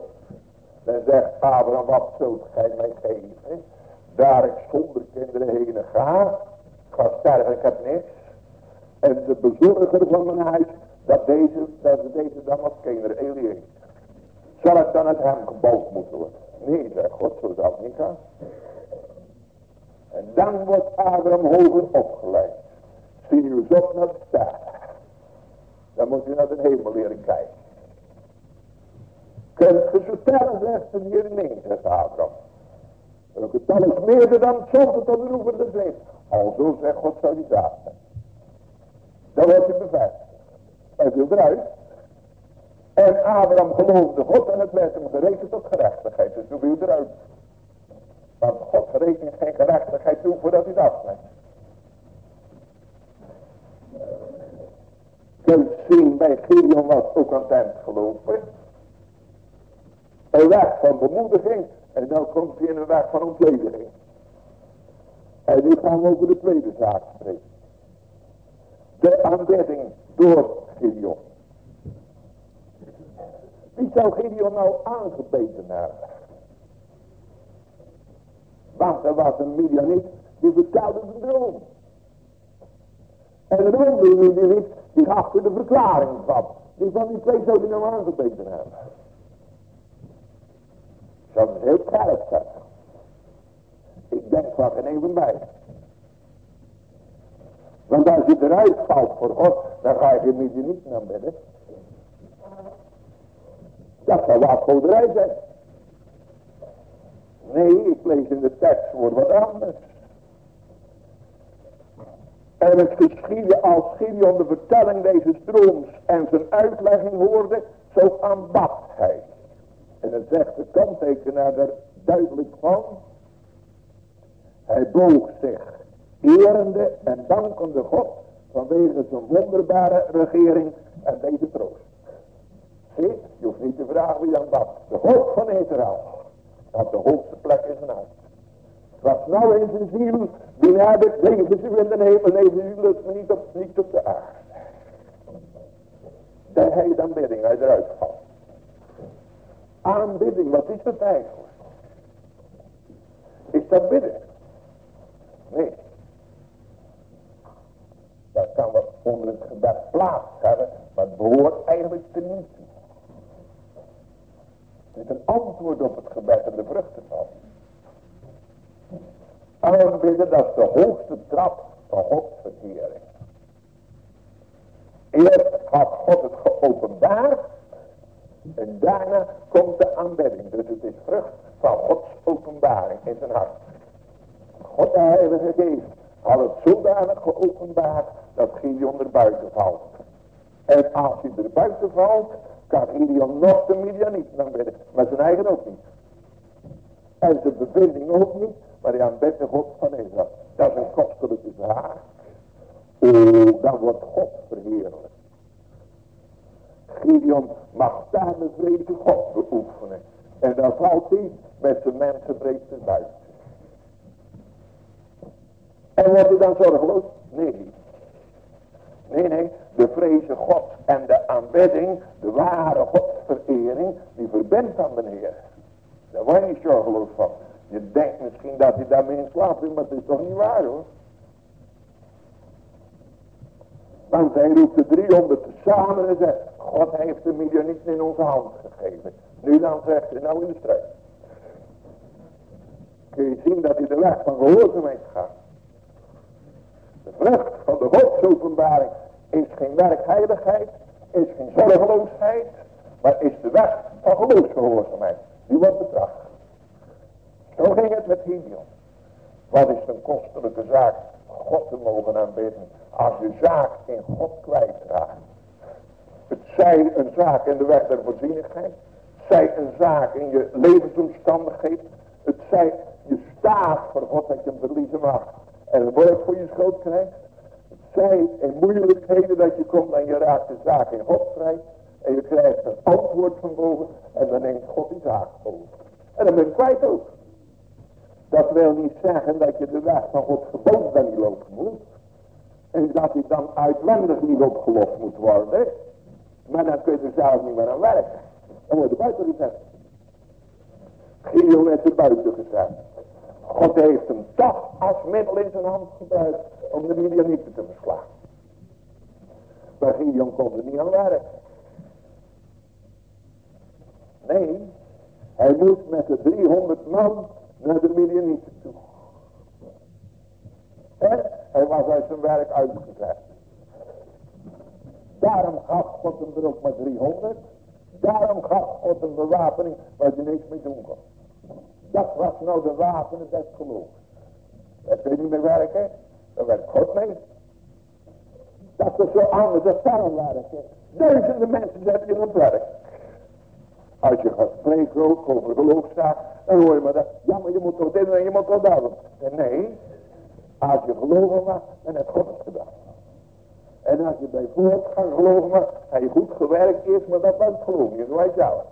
dan zegt Abraham, wat zult gij mij geven? Daar ik zonder kinderen heen ga, ga sterven, ik heb niks. En de bezorger van mijn huis, dat deze, dat deze dan als kinderen Elie Zal het dan uit hem gebouwd moeten worden? Nee, zegt God, zo zal het niet gaan. En dan wordt Abraham hoger opgeleid. Zie eens op naar de ster. Dan moet u naar de hemel leren kijken. Kunt zo zegt de hier nee, zegt Abraham. En ook het alles meer dan zonder tot de roever de zee. Al zo zegt God zou die daad zijn. Dan wordt je bevestigd. Hij viel eruit. En Abraham geloofde God en het werd hem gerekend tot gerechtigheid. Dus toen viel eruit. Want God rekent geen gerechtigheid toe voordat hij dat afsnijdt. Kunt zien bij Gideon was ook aan het eind gelopen. Een weg van bemoediging. En dan komt hij in een weg van ontlediging. En nu gaan we over de tweede zaak spreken. De aanbidding door Gideon. Wie zou Gideon nou aangebeten hebben? Want er was een Midianiet die vertelde de droom. En de droom die gaf er de verklaring van. Die van die twee zou die nou aangebeten hebben. Zou het heel zeggen. Ik denk wat er even bij. Want als je eruit valt voor God, dan ga je niet naar binnen. Dat zou wat goderij zijn. Nee, ik lees in de tekst voor wat anders. En het geschiedde als Gideon de vertelling deze strooms en zijn uitlegging hoorde, zo aanbad hij. En dan zegt de kanttekenaar er duidelijk van. Hij boog zich, erende en dankende God vanwege zijn wonderbare regering en deze troost. Zie, je hoeft niet te vragen wie aanbad. De God van Israël had de hoogste plek in zijn hart. Was nou in zijn ziel, die naar de leven ze in de hemel, nee, me niet op, niet op de aarde. De hij dan bidding hij eruit valt. Aanbidding, wat is dat eigenlijk? Is dat bidden? Nee. Dat kan wat onder het gebed plaats hebben, maar het behoort eigenlijk te niet Het is een antwoord op het gebed en de vruchten van. Aanbidden, dat is de hoogste trap van Gods verkering. Eerst had God het geopenbaard en daarna komt de aanbidding. Dus het is vrucht van Gods openbaring in zijn hart. God de Heilige Geest had het zodanig geopenbaard dat Gideon er buiten valt. En als hij er buiten valt, kan Gideon nog de Midianieten aanbidden. Maar zijn eigen ook niet. En zijn bevinding ook niet, maar hij aanbidt de God van Israël. Dat is een kostelijke zaak. O, dan wordt God verheerlijk. Gideon mag daar de vrede God beoefenen. En dan valt hij met zijn mensen breed buiten. En wordt hij dan zorgeloos? Nee. Nee, nee. De vreze God en de aanbidding, de ware godsverering, die verbindt aan de Heer. Daar word je niet zorgeloos van. Je denkt misschien dat hij daarmee in slaap is, maar het is toch niet waar hoor. Want hij roept de 300 samen en zegt, God heeft de niet in onze hand gegeven. Nu dan zegt hij, nou in de strijd. Kun je zien dat hij de weg van gehoorzaamheid gaat. De vrucht van de godsopenbaring is geen werkheiligheid, is geen zorgeloosheid, maar is de weg van geloofsgehoorzaamheid. Die wordt betracht. met Gideon. Wat is een kostelijke zaak God te mogen aanbidden als je zaak in God kwijtraakt. Het zij een zaak in de weg der voorzienigheid. Zij een zaak in je levensomstandigheid. Het zij je staat voor God dat je hem verliezen mag. En een woord voor je schoot krijgt. Het zij in moeilijkheden dat je komt en je raakt de zaak in God vrij. En je krijgt een antwoord van boven. En dan neemt God die zaak over. En dan ben je kwijt ook. Dat wil niet zeggen dat je de weg van God geboden dan niet lopen moet. En dat hij dan uitwendig niet opgelost moet worden. Maar dan kun je zelf niet meer aan werken. Dan wordt er buiten gezet. Gideon werd er buiten gezet. God heeft hem toch als middel in zijn hand gebruikt om de Midianieten te verslaan. Maar Gideon kon er niet aan werken. Nee, hij moest met de 300 man naar de Midianieten toe. En hij was uit zijn werk uitgezet. Daarom gaf God hem er ook maar 300. Daarom gaf God een bewapening waar hij niks mee doen kon. Dat was nou de wapenen des geloofs. Dat kun je niet meer werken. Daar werkt God mee. Dat is zo anders dan daarom werken. Duizenden mensen zetten in het werk. Als je gaat spreken ook over geloofszaak, dan hoor je maar dat. Ja, maar je moet toch dit en je moet toch dat doen. nee, als je geloven mag, dan heeft God het gedaan. En als je bij voortgang geloven mag, heb je goed gewerkt eerst, maar dat was het geloof niet, zo zelf.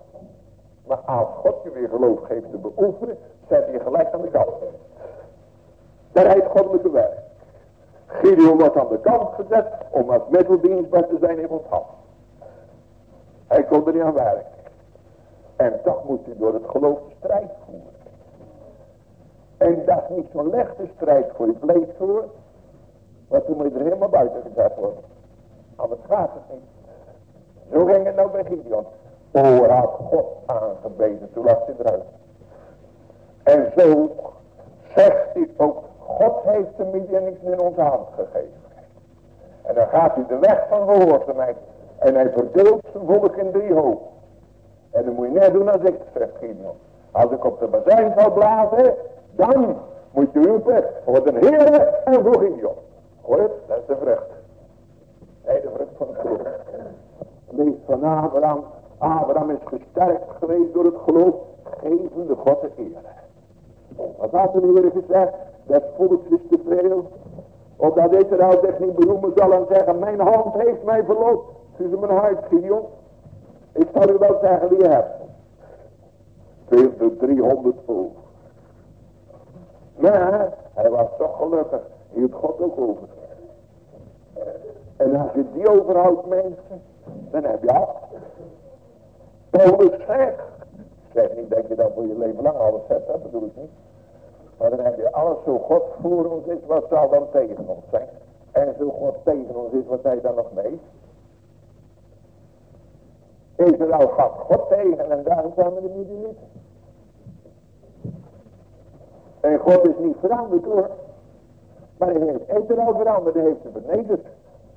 Maar als God je weer geloof geeft te beoefenen, zet je gelijk aan de kant. Daar heeft goddelijke werk. Gideon wordt aan de kant gezet om als middeldienstbaar te zijn in ons hand. Hij kon er niet aan werken. En toch moet hij door het geloof de strijd voeren. En dat is niet zo'n lichte strijd voor je vlees voor. Want toen moet je er helemaal buiten gezet worden. Anders gaat het niet. Zo ging het nou bij Gideon. Oh, had God aangebeden, toen lag hij eruit. En zo zegt hij ook, God heeft de Midianieten in onze hand gegeven. En dan gaat hij de weg van gehoorzaamheid. En hij verdeelt zijn volk in drie hoofden. En dan moet je net doen als ik, zegt Gideon. Als ik op de bazijn zal blazen, dan moet je roepen voor een Heer en voor Gideon. Hoor? Dat is de vrucht. Nee, de vrucht van het geloof. Lees van Abraham. Abraham is gesterkt geweest door het geloof. Geven de God de eer. Wat had nu weer gezegd? Dat volk is te veel. Opdat Israël zich niet beroemen zal en zeggen. Mijn hand heeft mij verloofd. Tussen mijn hart, Gideon. Ik zal u wel zeggen wie je hebt. Veel de 300 over. Maar hij was toch gelukkig. Hield God ook over. En als je die overhoudt mensen. Dan heb je af. Paulus zegt. Zeg niet dat je dat voor je leven lang alles hebt. Dat bedoel ik niet. Maar dan heb je alles zo God voor ons is. Wat zal dan tegen ons zijn? En zo God tegen ons is. Wat hij dan nog mee? Israël gaf God tegen en daarom kwamen de Midianieten. En God is niet veranderd hoor. Maar hij heeft Israël veranderd, hij heeft ze vernederd.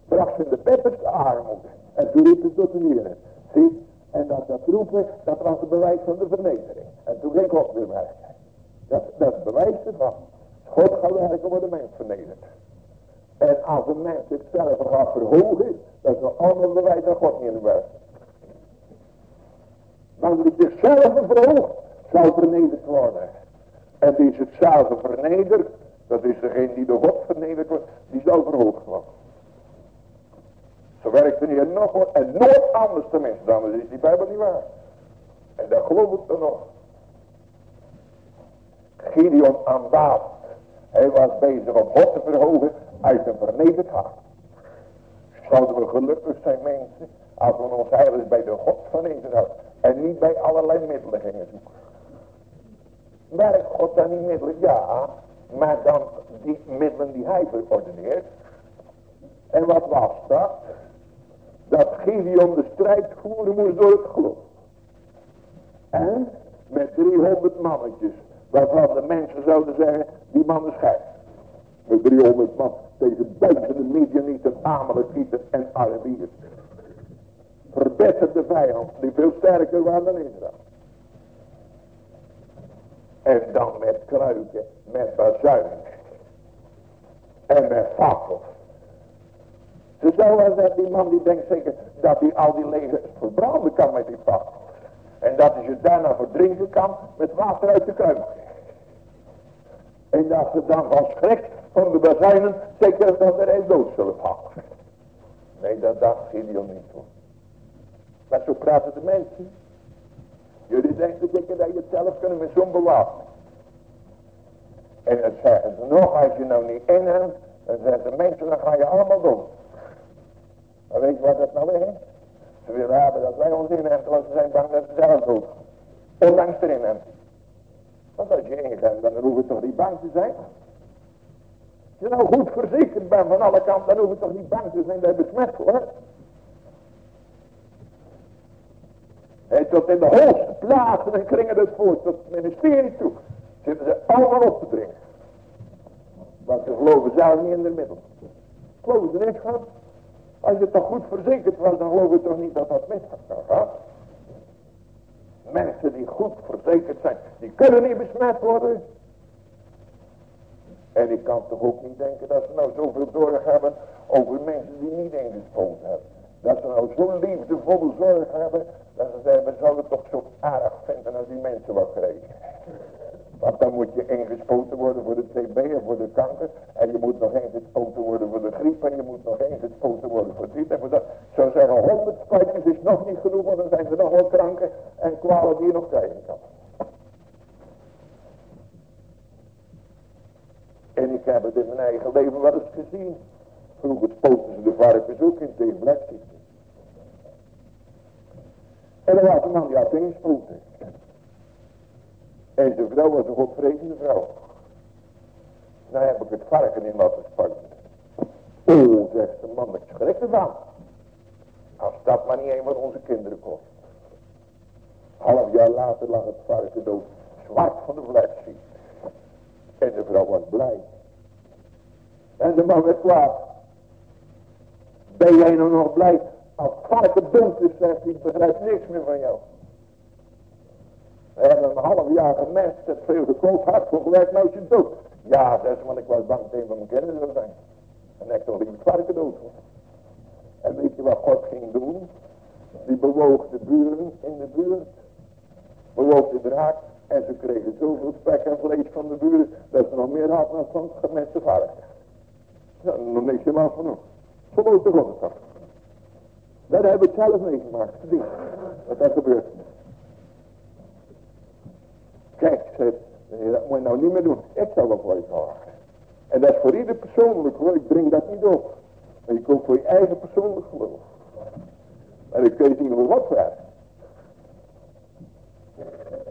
Bracht ze in de peppers armoede. En toen riep het tot de nieren. Zie, en dat dat roepen, dat was het bewijs van de vernedering. En toen ging God weer werken. Dat, dat bewijs ervan. God gaat werken, wordt de mens vernederd. En als een mens zichzelf gaat verhogen, dat is een ander bewijs dat God niet werkt. Want die zichzelf verhoogt, zal vernederd worden. En die zichzelf vernedert, dat is degene die door God vernederd wordt, die zal verhoogd worden. Zo werkt hier nog wat, en nooit anders tenminste, dan is die Bijbel niet waar. En dat geloof ik dan nog. Gideon aanbaat. Hij was bezig om God te verhogen uit een vernederd hart. Zouden we gelukkig zijn mensen als we ons eigenlijk bij de God vernederd hadden. En niet bij allerlei middelen gingen zoeken. Werkt God dan niet middelen? Ja, maar dan die middelen die hij verordeneert. En wat was dat? Dat Gideon de strijd voeren moest door het geloof. En met 300 mannetjes. Waarvan de mensen zouden zeggen, die mannen schijf. Met 300 man tegen duizenden Midianieten, Amalekieten en Arabiërs verbeterde vijand die veel sterker waren dan Israël. En dan met kruiken, met bazuinen. En met fakkels. Ze zou wel zeggen, die man die denkt zeker dat hij al die legers verbranden kan met die fakkels. En dat hij ze daarna verdrinken kan met water uit de kruik. En dat ze dan van schrik van de bazuinen zeker dat er een dood zullen vallen. Nee, dat dacht Gideon niet hoor. Maar zo praten de mensen. Jullie denken zeker dat je het zelf kunnen met zo'n. En dan zeggen ze nog, als je nou niet inhoudt, dan zeggen de mensen, dan ga je allemaal dood. Maar weet je wat dat nou is? Ze willen hebben dat wij ons inhenten, want ze zijn bang dat ze zelf dood Ondanks erin hebben. Want als je ingaat, dan hoef je toch niet bang te zijn. Als je nou goed verzekerd bent van alle kanten, dan hoef je toch niet bang te zijn dat je besmet wordt. Hij tot in de hoogste plaatsen en kringen het voort, tot het ministerie toe. Zitten ze allemaal op te dringen. Want ze geloven zelf niet in de middel. Geloven ze niks van. Als je toch goed verzekerd was, dan geloof je toch niet dat dat mis gaat. Mensen die goed verzekerd zijn, die kunnen niet besmet worden. En ik kan toch ook niet denken dat ze nou zoveel zorg hebben over mensen die niet ingespoten hebben. Dat ze nou zo'n liefdevolle zorg hebben, dat ze zeggen, we zouden het toch zo aardig vinden als die mensen wat kregen. Want dan moet je ingespoten worden voor de TB en voor de kanker. En je moet nog ingespoten worden voor de griep. En je moet nog ingespoten worden voor dit en voor dat. Zo zeggen honderd spuitjes is nog niet genoeg. Want dan zijn er nog wel kranken en kwalen die je nog krijgen kan. En ik heb het in mijn eigen leven wel eens gezien. Vroeger spoten ze de varkens ook in tegen. En dan was een man die had ingespoten. En de vrouw was een godvrezende vrouw. Nou heb ik het varken in laten spuiten. Oh, zegt de man, ik schrik ervan. Als dat maar niet een van onze kinderen kost. Half jaar later lag het varken dood, zwart van de vlees. En de vrouw was blij. En de man werd kwaad. Ben jij nou nog blij? Als het varken dood is, zegt hij, ik begrijp niks meer van jou. We hebben een half jaar gemest, het veel gekookt, hard voor gewerkt, nou is je dood. Ja, dat is, want ik was bang dat een van mijn kinderen zou zijn. En ik toch liever varken dood. En weet je wat God ging doen? Die bewoog de buren in de buurt. Bewoog de draak. En ze kregen zoveel spek en vlees van de buren. Dat ze nog meer hadden dan van het gemeste varken. Ja, nog niks helemaal genoeg. Zo loopt de het Dat heb ik zelf meegemaakt. Gezien. Dat dat gebeurt. Kijk, zei, dat moet je nou niet meer doen. Ik zal dat voor je zorgen. En dat is voor ieder persoonlijk hoor. Ik breng dat niet op. Maar je komt voor je eigen persoonlijk geloof. En dan kun je zien hoe wat vragen.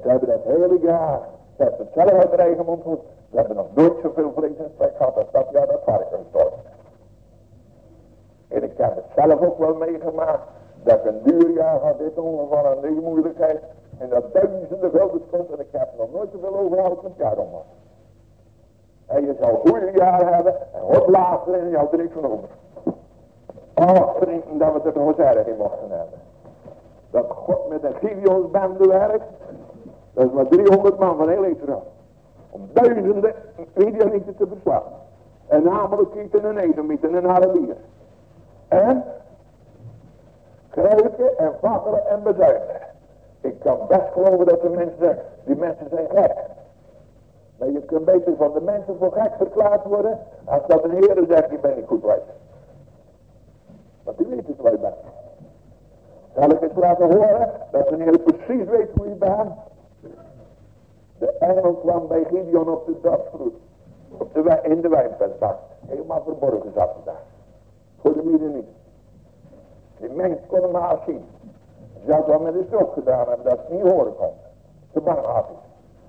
Ze hebben dat hele jaar. Ze hebben het zelf uit eigen mond gehoord. Ze hebben nog nooit zoveel vlees en spek gehad als dat jaar dat varken stort. En ik heb het zelf ook wel meegemaakt. Dat een duur jaar had dit ongeval en die moeilijkheid. En dat duizenden gulden stond en ik heb nog nooit zoveel overhouden met daarom was. En je zou goede jaren hebben en wat later en je had er niks van over. Och, vrienden, dat we er nog erg in mochten hebben. Dat God met een Gideons bende werkt. Dat is maar 300 man van heel Israël. Om duizenden Midianieten te verslaan. En namelijk Kieten en Edomieten en Arabieren. En kruiken en vakkelen en bezuinigen. Ik kan best geloven dat de mensen die mensen zijn gek. Maar je kunt beter van de mensen voor gek verklaard worden, als dat een heren zegt, die ben ik goed wijs. Want die weet het wel bent. Zal ik eens laten horen, dat een heer precies weet hoe je bent. De engel kwam bij Gideon op de dagsvloed. Op de, in de wijnpensbak. Helemaal verborgen zat hij daar. Voor de midden niet. Die mens kon hem maar zien. Had wel met de stok gedaan hebben dat ze niet horen kon. Te bang had.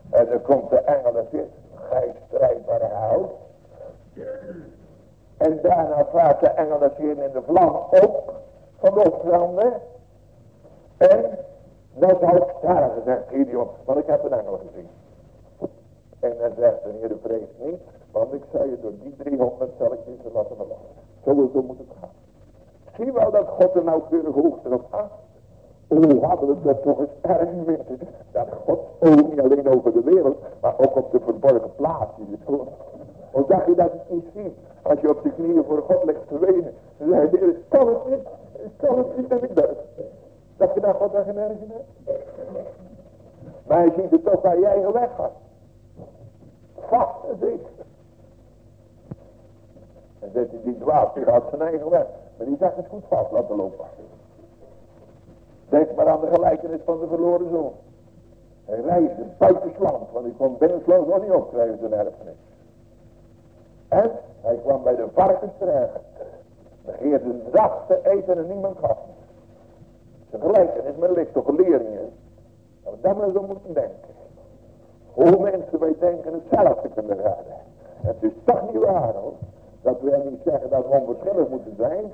En dan komt de engel en zegt, gij strijdbare hout. En daarna vaart de engel dat in de vlam op van de opbranden. En dat zou ik sterven, zegt Gideon, want ik heb een engel gezien. En dan zegt de Heer, vrees niet, want ik zei je door die 300 zal ik je laten verlaten. Sowieso moet het gaan. Zie wel dat God er nauwkeurig hoogte op gaat. Oh, hadden we dat toch eens erg weten. Dat God ook niet alleen over de wereld, maar ook op de verborgen plaats. Hoe dacht je dat het niet ziet? Als je op de knieën voor God ligt te wenen. Dan zeg je, kan het niet. Kan het niet en ik Dat je daar God daar geen erg in hebt. Maar hij ziet het toch waar je eigen weg gaat. Vast en. En zet die dwaas, die gaat zijn eigen weg. Maar die zegt het goed vast laten lopen. Denk maar aan de gelijkenis van de verloren zoon. Hij reisde buitensland, want hij kon binnensland nog niet opkrijgen zijn erfenis. En hij kwam bij de varkens terecht. Begeerde de dag te eten en niemand gaf. Zijn gelijkenis met licht toch leerlingen. Dat we daar maar zo moeten denken. Hoe mensen wij denken hetzelfde kunnen raden. Het is toch niet waar hoor. Dat wil niet zeggen dat we onverschillig moeten zijn.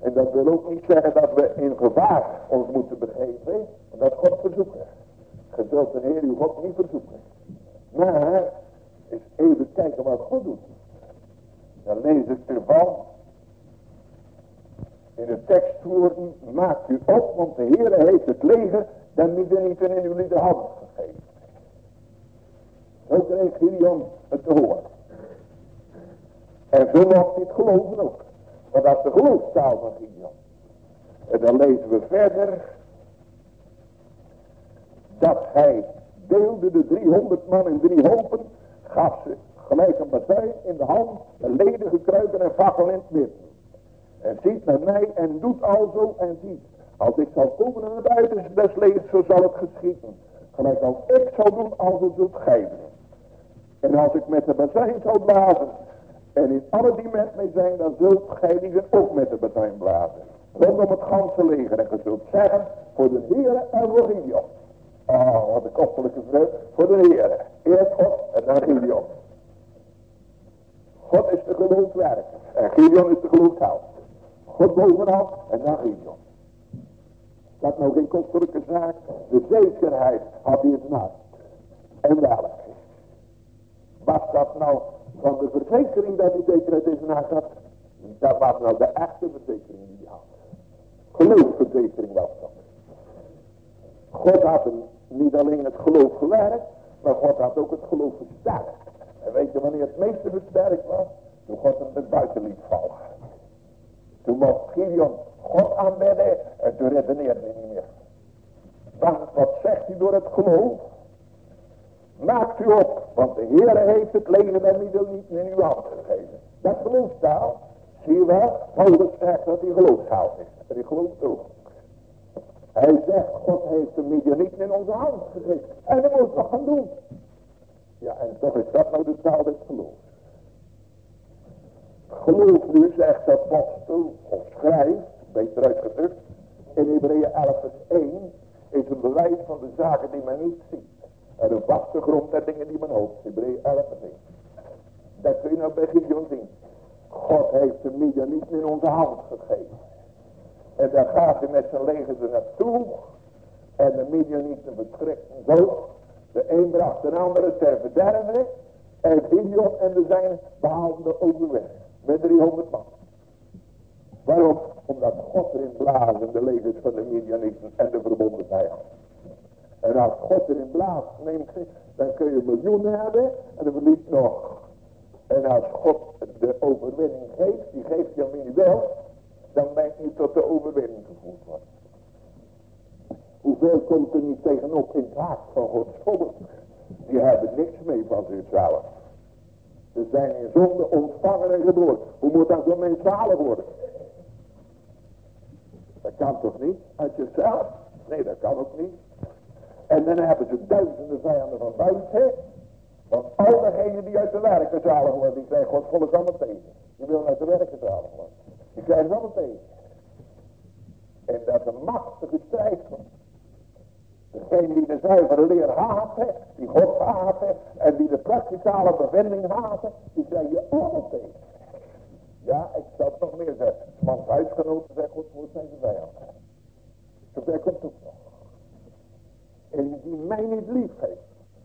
En dat wil ook niet zeggen dat we in gevaar ons moeten begeven. Dat God verzoeken. Geduld de Heer uw God niet verzoeken. Maar is even kijken wat God doet. Dan lees ik ervan. In de tekstwoorden maakt u op, want de Heer heeft het leger dan niet in jullie de hand gegeven. Zo kreeg Gideon het te horen. En zo mocht hij het geloven ook. Want dat is de geloofstaal van Gideon. En dan lezen we verder. Dat hij deelde de 300 man in drie hopen. Gaf ze gelijk een bazuin in de hand. Een ledige kruiken en fakkel in het midden. En ziet naar mij en doet alzo en ziet. Als ik zal komen aan het uiterste des levens, zo zal het geschieden. Gelijk als ik zal doen, het doet gij En als ik met de bazuin zal blazen, en in alle die met zijn, dan zult gij die ook met de bazuin blazen. Rondom het ganse leger. En ge zult zeggen, voor de Heer en voor Gideon. Oh, wat een kostelijke vreugde. Voor de Heer. Eerst God en dan Gideon. God is de geloofwerker. En Gideon is de geloofsheld. God bovenal en dan Gideon. Dat nou geen kostelijke zaak. De zekerheid had hij het naast. En welke? Was dat nou van de verzekering dat hij zijn hart had. Dat was nou de echte verzekering die hij had. Geloofsverzekering was dat. God had hem niet alleen het geloof gewerkt, maar God had ook het geloof versterkt. En weet je wanneer het meeste versterkt was? Toen God hem er buiten liet vallen. Toen mocht Gideon God aanbidden en toen redeneerde hij niet meer. Want wat zegt hij door het geloof? Maakt u op, want de Heer heeft het leven en middel niet in uw hand gegeven. Dat geloofstaal, zie je wel, Paulus zegt dat hij geloofstaal is. Dat hij gelooft ook. Hij zegt, God heeft de middel in onze hand gegeven. En dat moet nog gaan doen. Ja, en toch is dat nou de taal des geloofs. Geloof nu, zegt dat apostel, of schrijft, beter uitgedrukt, in Hebreeën 11 vers 1, is een bewijs van de zaken die men niet ziet. En de vaste grond der dingen die men hoopt. Hebreeën 11 vers 1. Dat kun je nou bij Gideon zien. God heeft de midden niet in onze hand gegeven. En daar gaat hij met zijn leger er naartoe. En de midden niet te beschrikken zo. De een bracht de andere ter verderven. En Gideon en de zijn behaalden de overwinning. Met 300 man. Waarom? Omdat God erin blazen de legers van de Midianieten en de verbonden vijanden. En als God erin blaast, neemt, dan kun je miljoenen hebben en dan verliest nog. En als God de overwinning geeft, die geeft je niet wel, dan ben je tot de overwinning gevoerd wordt. Hoeveel komt er niet tegenop in het hart van Gods volk? Die hebben niks mee van zichzelf. Ze zijn in zonde ontvangen en geboren. Hoe moet dat zo'n mens zalig worden? Dat kan toch niet uit jezelf? Nee, dat kan ook niet. En dan hebben ze duizenden vijanden van buiten. Want al degenen die uit de werken zalig worden, die zijn God volgens allemaal tegen. Die willen uit de werken zalig worden. Die krijgen ze allemaal tegen. En dat is een machtige strijd. Degene die de zuivere leer haten, die God haten en die de praktische bevinding haten, die krijg je allemaal tegen. Ja, ik zal het nog meer zeggen. Mans huisgenoten zeggen God voor zijn vijand. Zover komt het nog. En die mij niet lief heeft.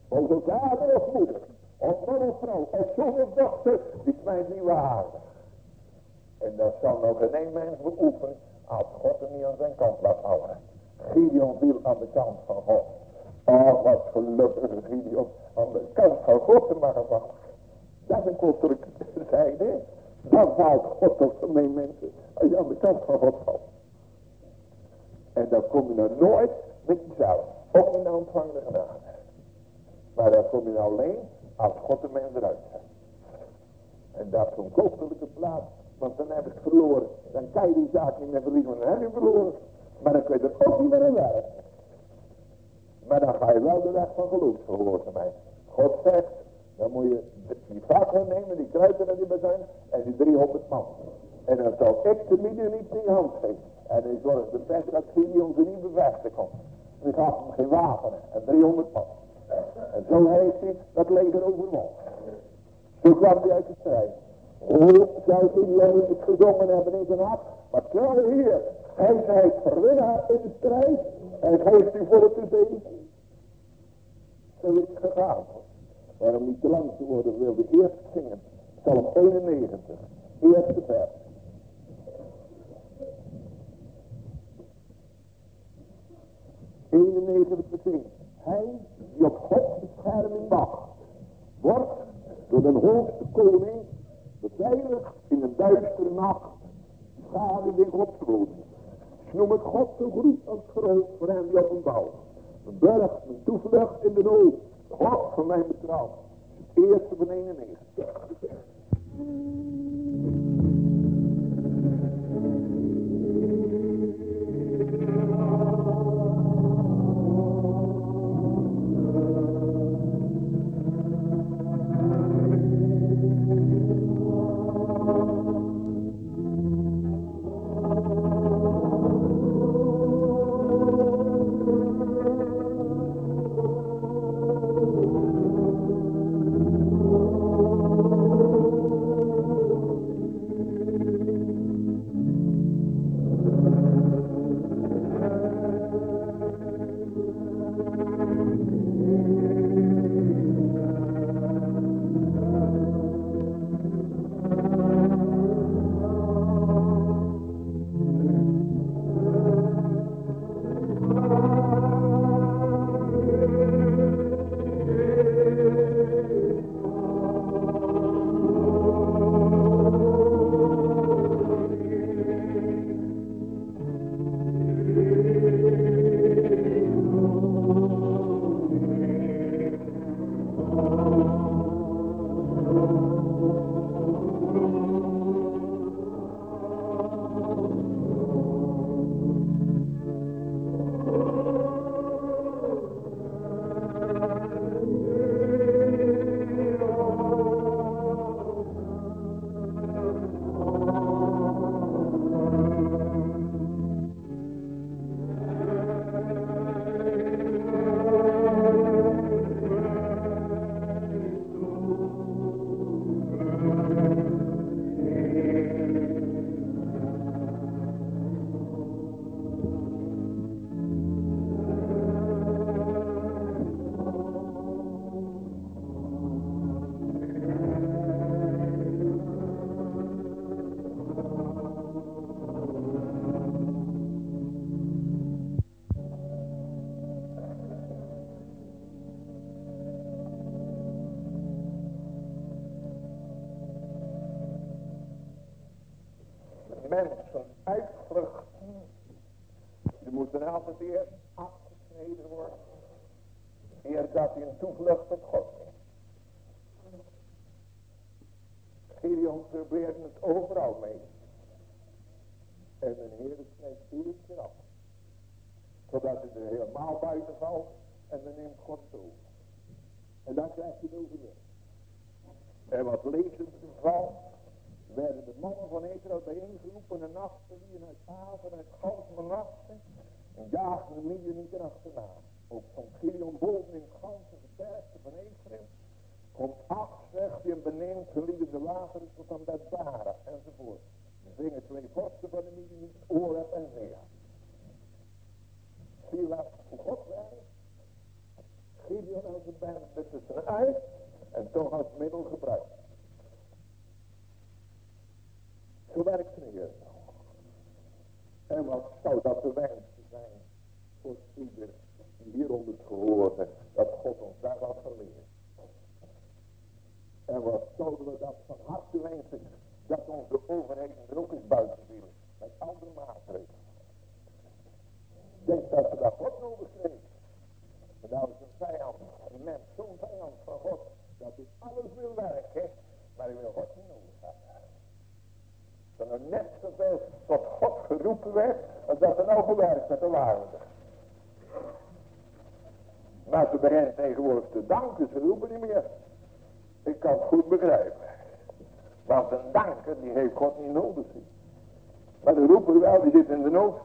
Onze vader of moeder. Of man of vrouw. Of zoon of dochter. Is mij niet waardig. En dat zal nog geen mens beoefenen. Als God hem niet aan zijn kant laat houden. Gideon viel aan de kant van God. Oh, wat gelukkig Gideon aan de kant van God te maken was. Dat is een kostelijke [laughs] zijde. Dan valt God toch mee mensen. Als je aan de kant van God valt. En dan kom je nou nooit met jezelf. Ook in de ontvangende genade. Maar dan kom je alleen als God de mens eruit zet. En dat is een kostelijke plaats. Want dan heb ik verloren. Dan kan je die zaak niet meer verliezen. Dan heb je verloren. Maar dan kun je er ook niet meer in werken. Maar dan ga je wel de weg van geloofsgehoorzaamheid. God zegt, dan moet je die vakken nemen, die kruiden die zijn en die 300 man. En dan zal ik de midden niet in hand geven. En ik zorg de best dat Gideon ze niet bevestigd komt. Ik gaf hem geen wapenen en 300 man. En zo heeft hij dat leger overwonnen. Zo kwam hij uit de strijd. Hoe zou Gideon het gezongen hebben in zijn hart? Maar trouw hier, hij zijt verwinnaar in de strijd en geeft u voor te zien. Zo is het gegaan. Waarom niet te lang te worden wilde eerst zingen. Psalm 91, eerste vers. Te zingen. Hij die op Gods bescherming wacht, wordt door de hoogste koning beveiligd in een duistere nacht, schade in Gods woning. Ik noem het God zo goed als groot voor hem die op een bouw. Een berg, een toevlucht in de nood. God van mijn betrouw. Het eerste van 91. en een achterwiel en uit haven en uit goud belasten. En jagen de midianieten achterna. Ook van Gideon boven in het ganse gebergte van Ephraim. Komt af, zegt hij, en beneemt de water tot aan baren, enzovoort. En zingen twee vorsten van de midianieten, Oreb en Zea. Zie wat voor God wij. Gideon als de berg met tussenuit en toch als middel gebruikt. Zo werkt het niet. En wat zou dat bewijs zijn voor ieder hieronder te heeft, dat God ons daar wat verleert. En wat zouden we dat van harte wensen dat onze overheid er ook eens buiten viel met andere maatregelen. Ik denk dat we dat God nodig kreeg. En dat is een vijand, een mens, zo'n vijand van God, dat hij alles wil werken, maar hij wil God niet nodig hebben. Dat er net zoveel tot God geroepen werd, als dat er nou gewerkt met de waarde. Maar ze beginnen tegenwoordig te danken, ze roepen niet meer. Ik kan het goed begrijpen. Want een danker, die heeft God niet nodig. Maar de roeper wel, die zit in de nood.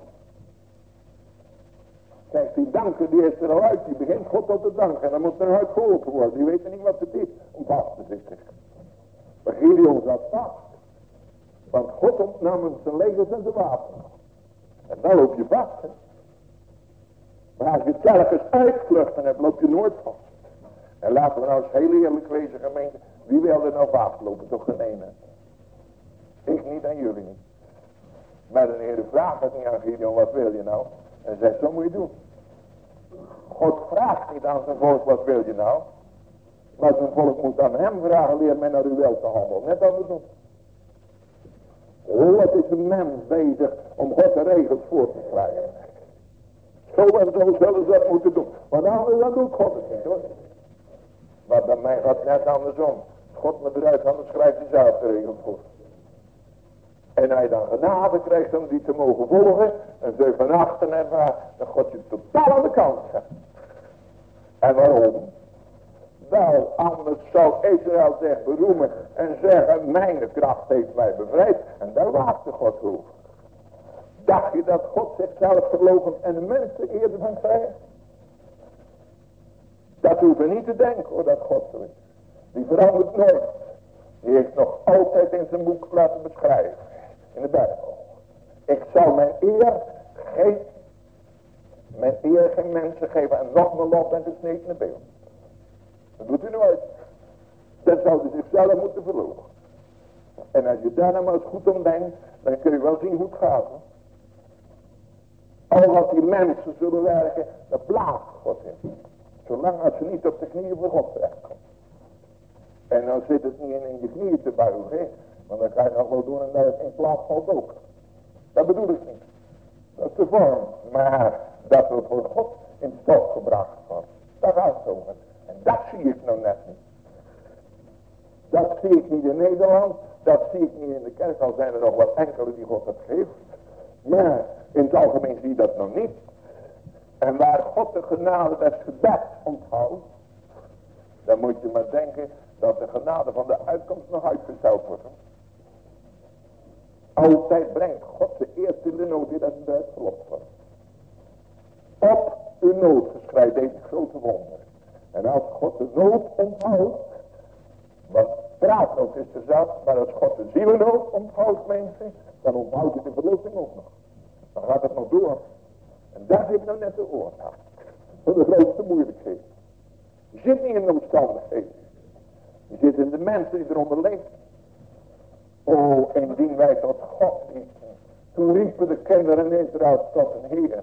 Kijk, die danker, die is er al uit. Die begint God op te danken. En dan moet er uit geholpen worden. Die weten niet wat het is om vast te zitten. Maar Gideon zat vast. Want God ontnam hem zijn legers en zijn wapen. En dan loop je vast. Hè? Maar als je telkens uitvluchten hebt, loop je nooit vast. En laten we nou eens heel eerlijk wezen gemeente. Wie wil er nou vastlopen? Toch geen ene. Ik niet en jullie niet. Maar de Heer vraagt het niet aan Gideon. Wat wil je nou? En zegt zo moet je doen. God vraagt niet aan zijn volk wat wil je nou. Maar zijn volk moet aan hem vragen. Leer mij naar uw wel te handelen. Net andersom. Wat is een mens bezig om God de regels voor te krijgen. Zo en zo zullen ze dat moeten doen. Want anders dan doet God het niet hoor. Maar bij mij gaat net andersom. God me eruit, anders schrijft hij zelf de regels voor. En hij dan genade krijgt om die te mogen volgen. En ze van achter en waar, dan God je totaal aan de kant. En waarom? Wel, anders zou Israël zich beroemen en zeggen, mijn kracht heeft mij bevrijd. En daar waakte God over. Dacht je dat God zichzelf verlogen en de mensen eerder van krijgen? Dat hoeven niet te denken hoor, dat God zo is. Die verandert nooit. Die heeft nog altijd in zijn boek laten beschrijven. In de Bijbel. Ik zal mijn eer geen, mijn eer geen mensen geven en nog mijn lof en gesneden beeld. Dat doet u nooit. Dan zou hij zichzelf moeten verloren. En als je daar nou maar eens goed om denkt, dan kun je wel zien hoe het gaat. Hoor. Al wat die mensen zullen werken, dat blaast God in. Zolang als ze niet op de knieën voor God terechtkomt. En dan zit het niet in, je knieën te buigen. Want dan kan je nog wel doen en dat het in plaats valt ook. Dat bedoel ik niet. Dat is de vorm. Maar dat we voor God in stof gebracht worden. Dat gaat zo. Dat zie ik nou net niet. Dat zie ik niet in Nederland. Dat zie ik niet in de kerk. Al zijn er nog wel enkele die God het geeft. Maar in het algemeen zie je dat nog niet. En waar God de genade des gebed onthoudt. Dan moet je maar denken dat de genade van de uitkomst nog uitgesteld wordt. Altijd brengt God de eerste in de nood die dat het verlost wordt. Op uw nood geschrijft deze grote wonder. En als God de nood onthoudt. Want praatnood is dezelfde. Maar als God de zielennood onthoudt mensen. Dan onthoudt hij de verlossing ook nog. Dan gaat het nog door. En daar zit nou net de oorzaak. Van de grootste moeilijkheid. Je zit niet in de omstandigheden. Je zit in de mensen die eronder leven. Oh, indien wij tot God riepen. Toen riepen de kinderen in Israël tot een Heer.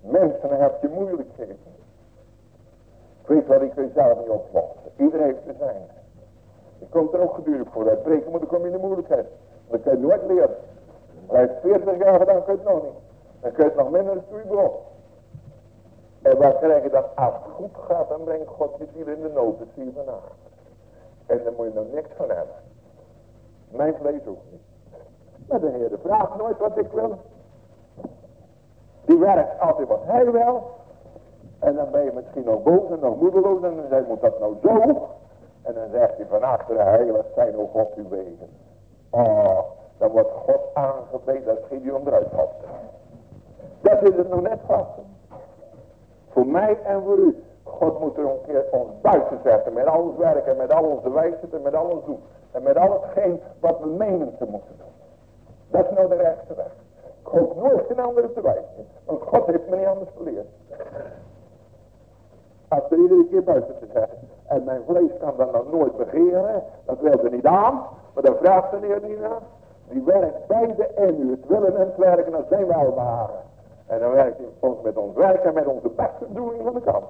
Mensen heb je moeilijkheden. Ik weet wat ik zelf niet oplossen. Iedereen heeft zijn. Je komt er ook gedurig voor. Uit breken moet dan kom in de moeilijkheid. Dat kan je nooit leren. Heeft 40 jaar gedaan, kun je het nog niet. Dan kun je het nog minder dan toen je En waar krijg je dat? Als het goed gaat, dan brengt God je ziel in de nood. Dat zie je vanavond. En daar moet je nog niks van hebben. Mijn vlees ook niet. Maar de Heer vraagt nooit wat ik wil. Die werkt altijd wat hij wil. En dan ben je misschien nog boos en nog moedeloos. En dan zeg je, moet dat nou zo? En dan zegt hij van achteren, heilig zijn o God uw wegen. Oh, dan wordt God aangebeden dat Gideon eruit valt. Dat is het nog net vast. Voor mij en voor u. God moet er een keer ons buiten zetten. Met al ons werk en met al onze wijsheid en met al ons doen. En met al hetgeen wat we menen te moeten doen. Dat is nou de rechte weg. Ik hoop nooit geen andere te wijzen. Want God heeft me niet anders geleerd. Als er iedere keer buiten te zeggen. En mijn vlees kan dan nog nooit begeren. Dat wil er niet aan. Maar dan vraagt de Heer niet. Die werkt beide en u. Het willen en het werken als zijn welbehagen. En dan werkt hij ons met ons werk en met onze beste bedoeling van de kant.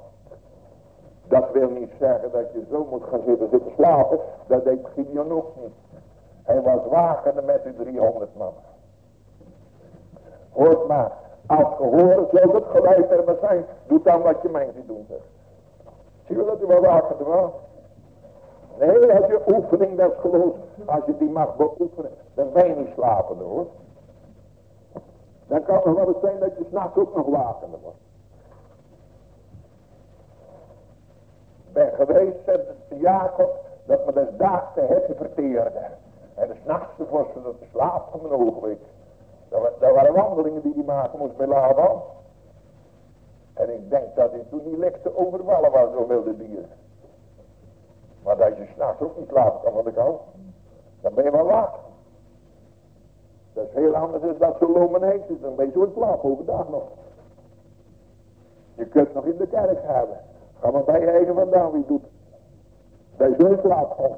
Dat wil niet zeggen dat je zo moet gaan zitten, zitten slapen. Dat deed Gideon ook niet. Hij was wakende met die 300 man. Hoort maar, als gehoord zou het gelijk hebben zijn, doe dan wat je mensen doen zegt. Zie je dat u wel wakende was? Nee, als je oefening dat geloof, als je die mag beoefenen, dan ben je niet hoor. Dan kan het nog wel eens zijn dat je s'nachts ook nog wakende wordt. ben geweest, zegt Jacob, dat me des daags de herten verteerde. En de s'nachts de dat slaap van mijn ogen. Dat, dat, waren wandelingen die hij maken moest bij Laban. En ik denk dat hij toen niet lekker overvallen was door wilde dieren. Maar dat je s'nachts ook niet slapen kan van de kou. Dan ben je wel wakker. Dat is heel anders dan dat zo lomen heet is. Dan ben je zo in slaap overdag nog. Je kunt nog in de kerk hebben. Ga maar bij je eigen vandaan wie doet. Dat je zo slaap.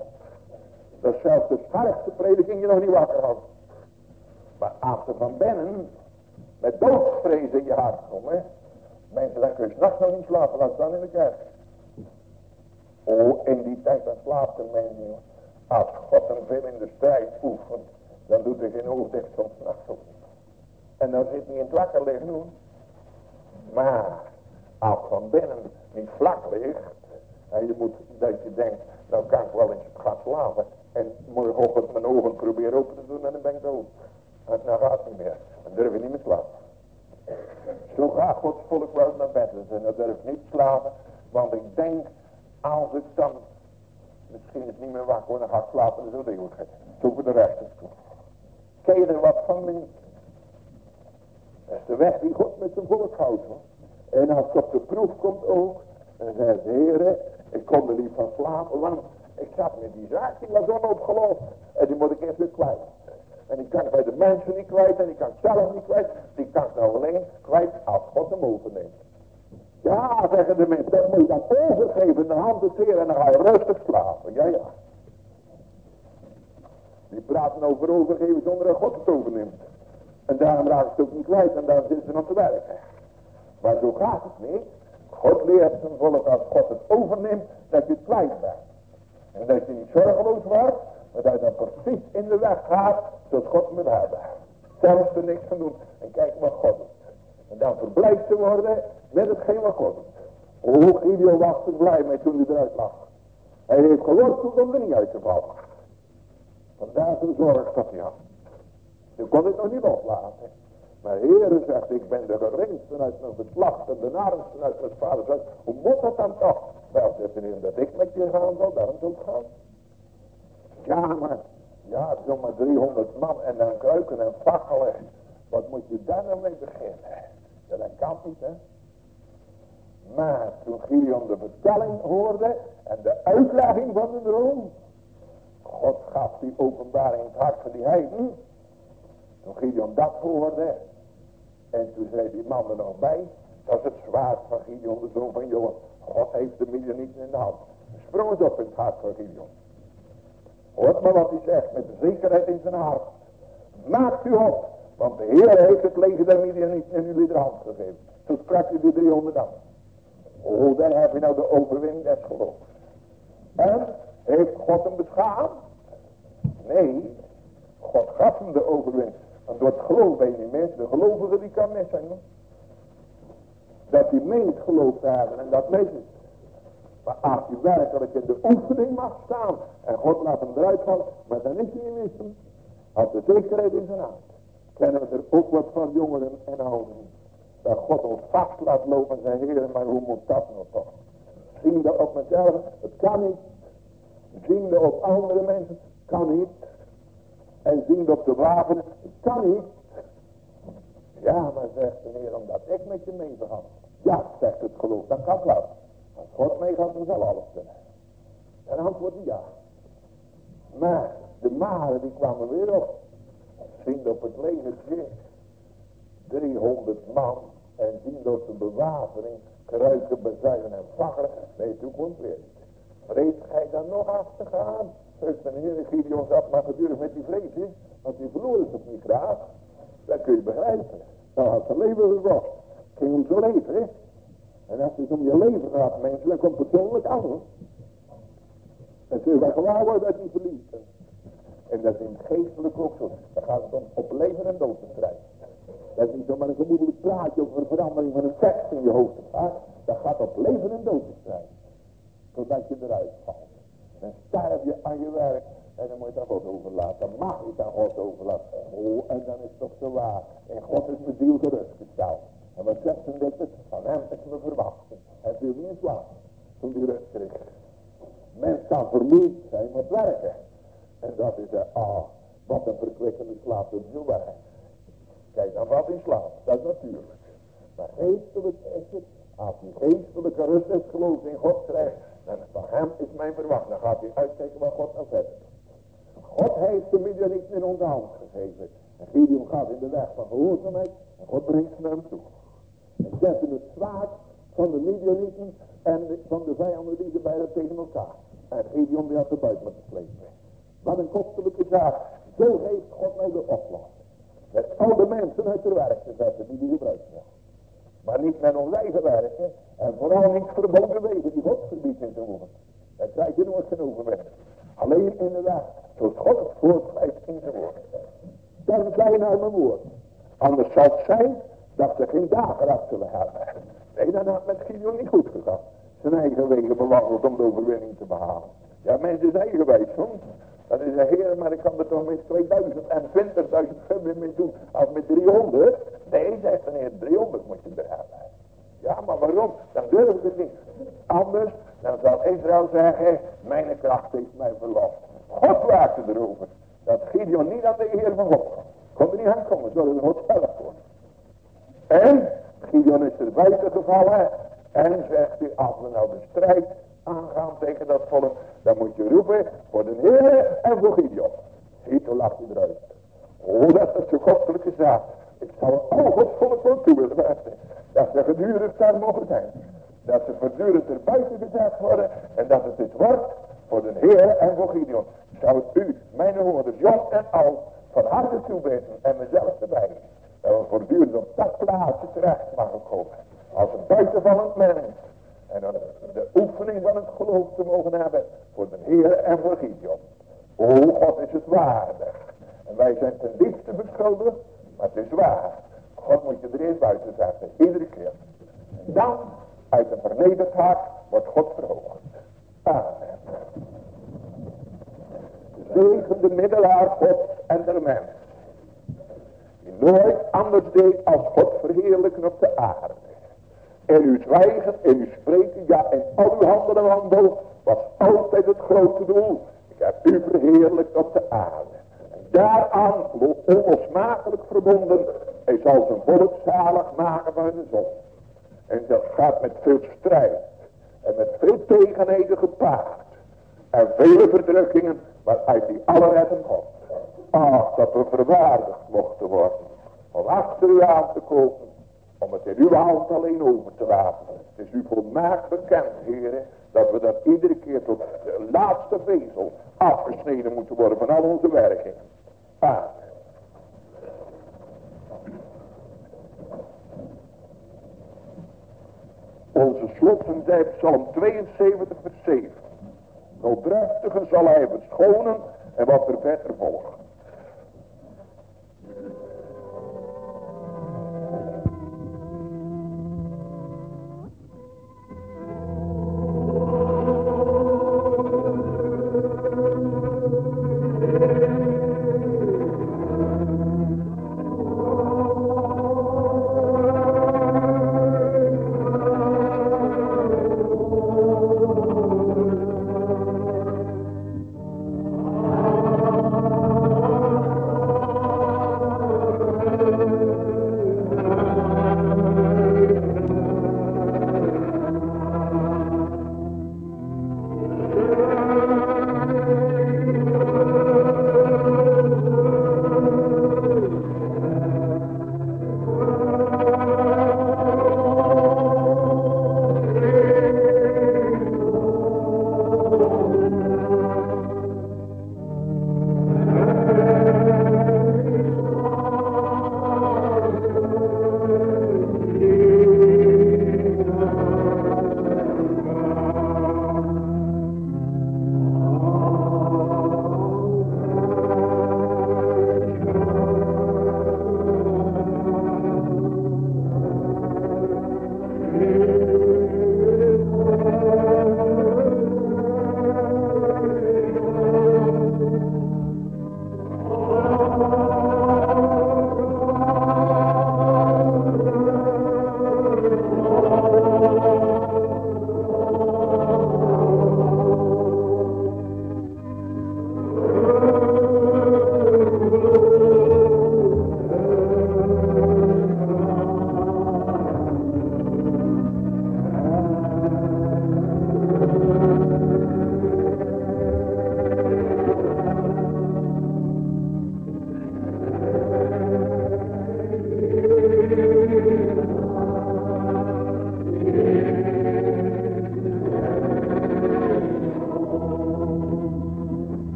Dat zelfs de scherpste prediking je nog niet wakker had. Maar als er van binnen met doodsvrees in je hart komt. Mensen kun je s'nachts nog niet slapen. Laat dan in de kerk. Oh, in die tijd dan slaapt een mens niet. Als God hem veel in de strijd oefent. Dan doet hij geen oog dicht soms nachts op. En dan zit hij in het wakker liggen hoor. Maar als van binnen niet vlak ligt. En je moet dat je denkt, nou kan ik wel eens gaan slapen. En morgenochtend mijn ogen proberen open te doen en dan ben ik dood. En dan gaat het niet meer. Dan durf je niet meer slapen. Zo gaat Gods volk wel naar bed. En dan durf niet slapen. Want ik denk, als ik dan misschien het niet meer wakker word, dan ga ik slapen. Dat is eeuwigheid. Zo voor de rechters. Ken je er wat van, links? Dat is de weg die God met zijn volk houdt. Hoor. En als het op de proef komt ook, dan zei ze, heren, ik kon er niet van slapen, want ik zat met die zaak, die was onopgelost. En die moet ik even kwijt. En die kan ik bij de mensen niet kwijt en die kan ik zelf niet kwijt. Die kan ik nou alleen kwijt als God hem overneemt. Ja, zeggen de mensen, dat moet je dan overgeven, de hand te en dan ga je rustig slapen. Ja, ja. Die praten over overgeven zonder dat God het overneemt. En daarom raakt het ook niet kwijt en dan zitten ze nog te werken. Maar zo gaat het niet. God leert zijn volk als God het overneemt, dat je het kwijt bent. En dat je niet zorgeloos wordt, dat je dan precies in de weg gaat, zoals God moet hebben. Zelf er niks van doen. En kijk wat God doet. En dan verblijd te worden met hetgeen wat God doet. Oh, Gideon was er blij mee toen hij eruit lag. Hij heeft geworsteld om er niet uit te vallen. Vandaar zijn zorg dat hij had. Je kon het nog niet loslaten. Maar Heere zegt, ik ben de geringste uit mijn geslacht en de narigste uit mijn vaders huis. Hoe moet dat dan toch? Wel, zegt de Heer, dat ik met je gaan zal, daarom zal het gaan. Ja, maar, ja, zomaar 300 man en dan kruiken en fakkelen. Wat moet je daar nou mee beginnen? Dat kan niet, hè. Maar toen Gideon de vertelling hoorde en de uitlegging van de droom. God gaf die openbaring in het hart van die heiden. Toen Gideon dat hoorde, en toen zei die man er nog bij. Dat het zwaard van Gideon, de zoon van Johan. God heeft de midden niet in de hand. Sprong het op in het hart van Gideon. Hoort maar wat hij zegt, met de zekerheid in zijn hart. Maakt u op, want de Heer heeft het leger der niet in jullie hand gegeven. Toen sprak hij de 300 aan. Oh, daar heb je nou de overwinning des geloofs. En, heeft God hem beschaamd? Nee, God gaf hem de overwinning. Want door het geloof ben niet meer. De gelovige die kan mis zijn. Dat hij meent geloof te hebben en dat niet. Maar als hij werkelijk in de oefening mag staan. En God laat hem eruit vallen. Maar dan is hij niet mis. Had de zekerheid in zijn. Kennen we er ook wat van jongeren en ouderen. Dat God ons vast laat lopen en zei, heren, maar hoe moet dat nou toch? Ziende op mezelf, het kan niet. Ziende op andere mensen, kan niet en zien op de wagen. Het kan niet. Ja, maar zegt de Heer, omdat ik met je mee gehad. Ja, zegt het geloof, dat kan wel. Als God mee gaat, dan zal alles kunnen. En antwoord ja. Maar de maren die kwamen weer op. Zien op het legertje. 300 man. En zien op de bewapening. Kruiken, bezuilen en vakkeren. Nee, toen weer niet. Vrees gij dan nog af te gaan? Zegt de heer Gideon zat maar gedurig met die vrees, want die verloor is op niet graag. Dat kun je begrijpen. Dan had zijn leven. Het ging om zijn leven, hè. En als het om je leven gaat, mensen, dan komt het persoonlijk aan, hoor. En ze wel gewoon worden dat niet verliest. En dat is in het geestelijk ook zo. Dan gaat het om op leven en dood te strijden. Dat is niet zomaar een gemoedelijk praatje over verandering van een tekst in je hoofd. Dat gaat op leven en dood te strijden. Totdat je eruit valt. Dan sterf je aan je werk. En dan moet je dat God overlaten. Dan mag je het aan God overlaten. Oh, en dan is het toch zo waar. En God is mijn ziel gerustgesteld. En wat zegt een dichter? Van hem is mijn verwachting. Hij viel niet in slaap. Toen die rust kreeg. Mens kan vermoeid zijn met werken. En dat is, ah, oh, wat een verkwikkende slaap nu weg. Kijk, dan valt in slaap. Dat is natuurlijk. Maar geestelijk is het, als hij geestelijke rust en geloof in God krijgt, dan van hem is mijn verwachting. Dan gaat hij uitkijken wat God nou verder God heeft de middelen niet in onze hand gegeven. En Gideon gaat in de weg van gehoorzaamheid en God brengt ze naar hem toe. En zetten het zwaard van de Midianieten en van de vijanden die ze bijna tegen elkaar. En Gideon die had de buiten moeten slepen. Wat een kostelijke zaak. Zo heeft God nou de oplossing. Met al de mensen uit de werk te zetten die die gebruiken. Maar niet met ons eigen werken. En vooral niet verboden wegen die God verbiedt in te hoeven. Dan krijg je nooit geen overwinning. Alleen in de weg. Zoals God het voortschrijft in zijn woord. Dat is bijna mijn woord. Anders zal het zijn dat ze geen dagen af zullen hebben. Nee, dan had met Gideon niet goed gegaan. Zijn eigen wegen bewandeld om de overwinning te behalen. Ja, mensen zijn eigenwijs soms. Dat is een heer, maar ik kan er toch met 2000 en 20.000 veel mee doen als met 300. Nee, zegt meneer, 300 moet je hebben. Ja, maar waarom? Dan durf ik het niet. Anders, dan zal Israël zeggen, mijn kracht heeft mij verlost. God waakte erover. Dat Gideon niet aan de Heer van God kon. er niet aankomen, zullen er God zelf voor. En Gideon is er buiten gevallen. En zegt hij, als we nou de strijd aangaan tegen dat volk. Dan moet je roepen voor de Heer en voor Gideon. Ziet, hoe lacht hij eruit. Oh, dat is een goddelijke zaak. Ik zou al volk wel toe willen wijzen. Dat ze gedurend daar mogen zijn. Dat ze voortdurend er buiten gezet worden. En dat het dit wordt voor de Heer en voor Gideon. Zou u, mijn hoorders, jong en oud, van harte toebeten en mezelf erbij. Dat we voortdurend op dat plaatsje terecht mogen komen. Als een buitenvallend mens. En dan de oefening van het geloof te mogen hebben voor de Heer en voor Gideon. O God is het waardig. En wij zijn ten diepste beschuldigd, maar het is waar. God moet je er eerst buiten zetten, iedere keer. Dan, uit een vernederd hart, wordt God verhoogd. Amen. Zegende middelaar God en der mens. Die nooit anders deed als God verheerlijken op de aarde. En uw zwijgen, en uw spreken, ja, en al uw handelen en wandel was altijd het grote doel. Ik heb u verheerlijkt op de aarde. En daaraan, onlosmakelijk verbonden, hij zal zijn volk zalig maken van de zon. En dat gaat met veel strijd. En met veel tegenheden gepaard. En vele verdrukkingen, maar uit die alle redden God. Ach, dat we verwaardigd mochten worden. Om achter u aan te komen om het in uw hand alleen over te laten. Het is u volmaakt bekend, heren, dat we dat iedere keer tot de laatste vezel afgesneden moeten worden van al onze werkingen. Amen. Onze slotten zijn Psalm 72 vers 7. Zo drachtige zal hij verschonen en wat er verder volgt.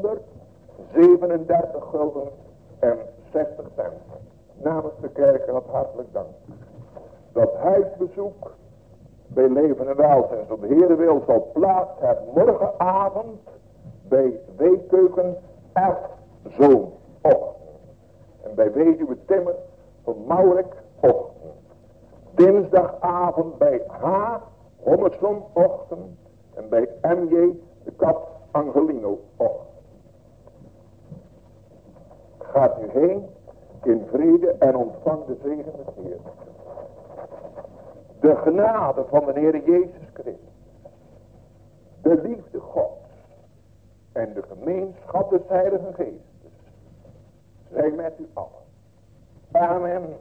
1637 gulden en 60 cent. Namens de kerk wat hartelijk dank. Dat huisbezoek bij leven en welzijn op de Heer wil zal plaats hebben morgenavond bij Weekeuken F. Zoon ochtend. En bij weduwe Timmer van Maurik ochtend. Dinsdagavond bij H. Hommerson ochtend. En bij M.J. de Kat Angelino ochtend. Gaat u heen in vrede en ontvang de zegen des Heer. De genade van de Heer Jezus Christus. De liefde Gods. En de gemeenschap des Heilige Geestes. Zijn met u allen. Amen.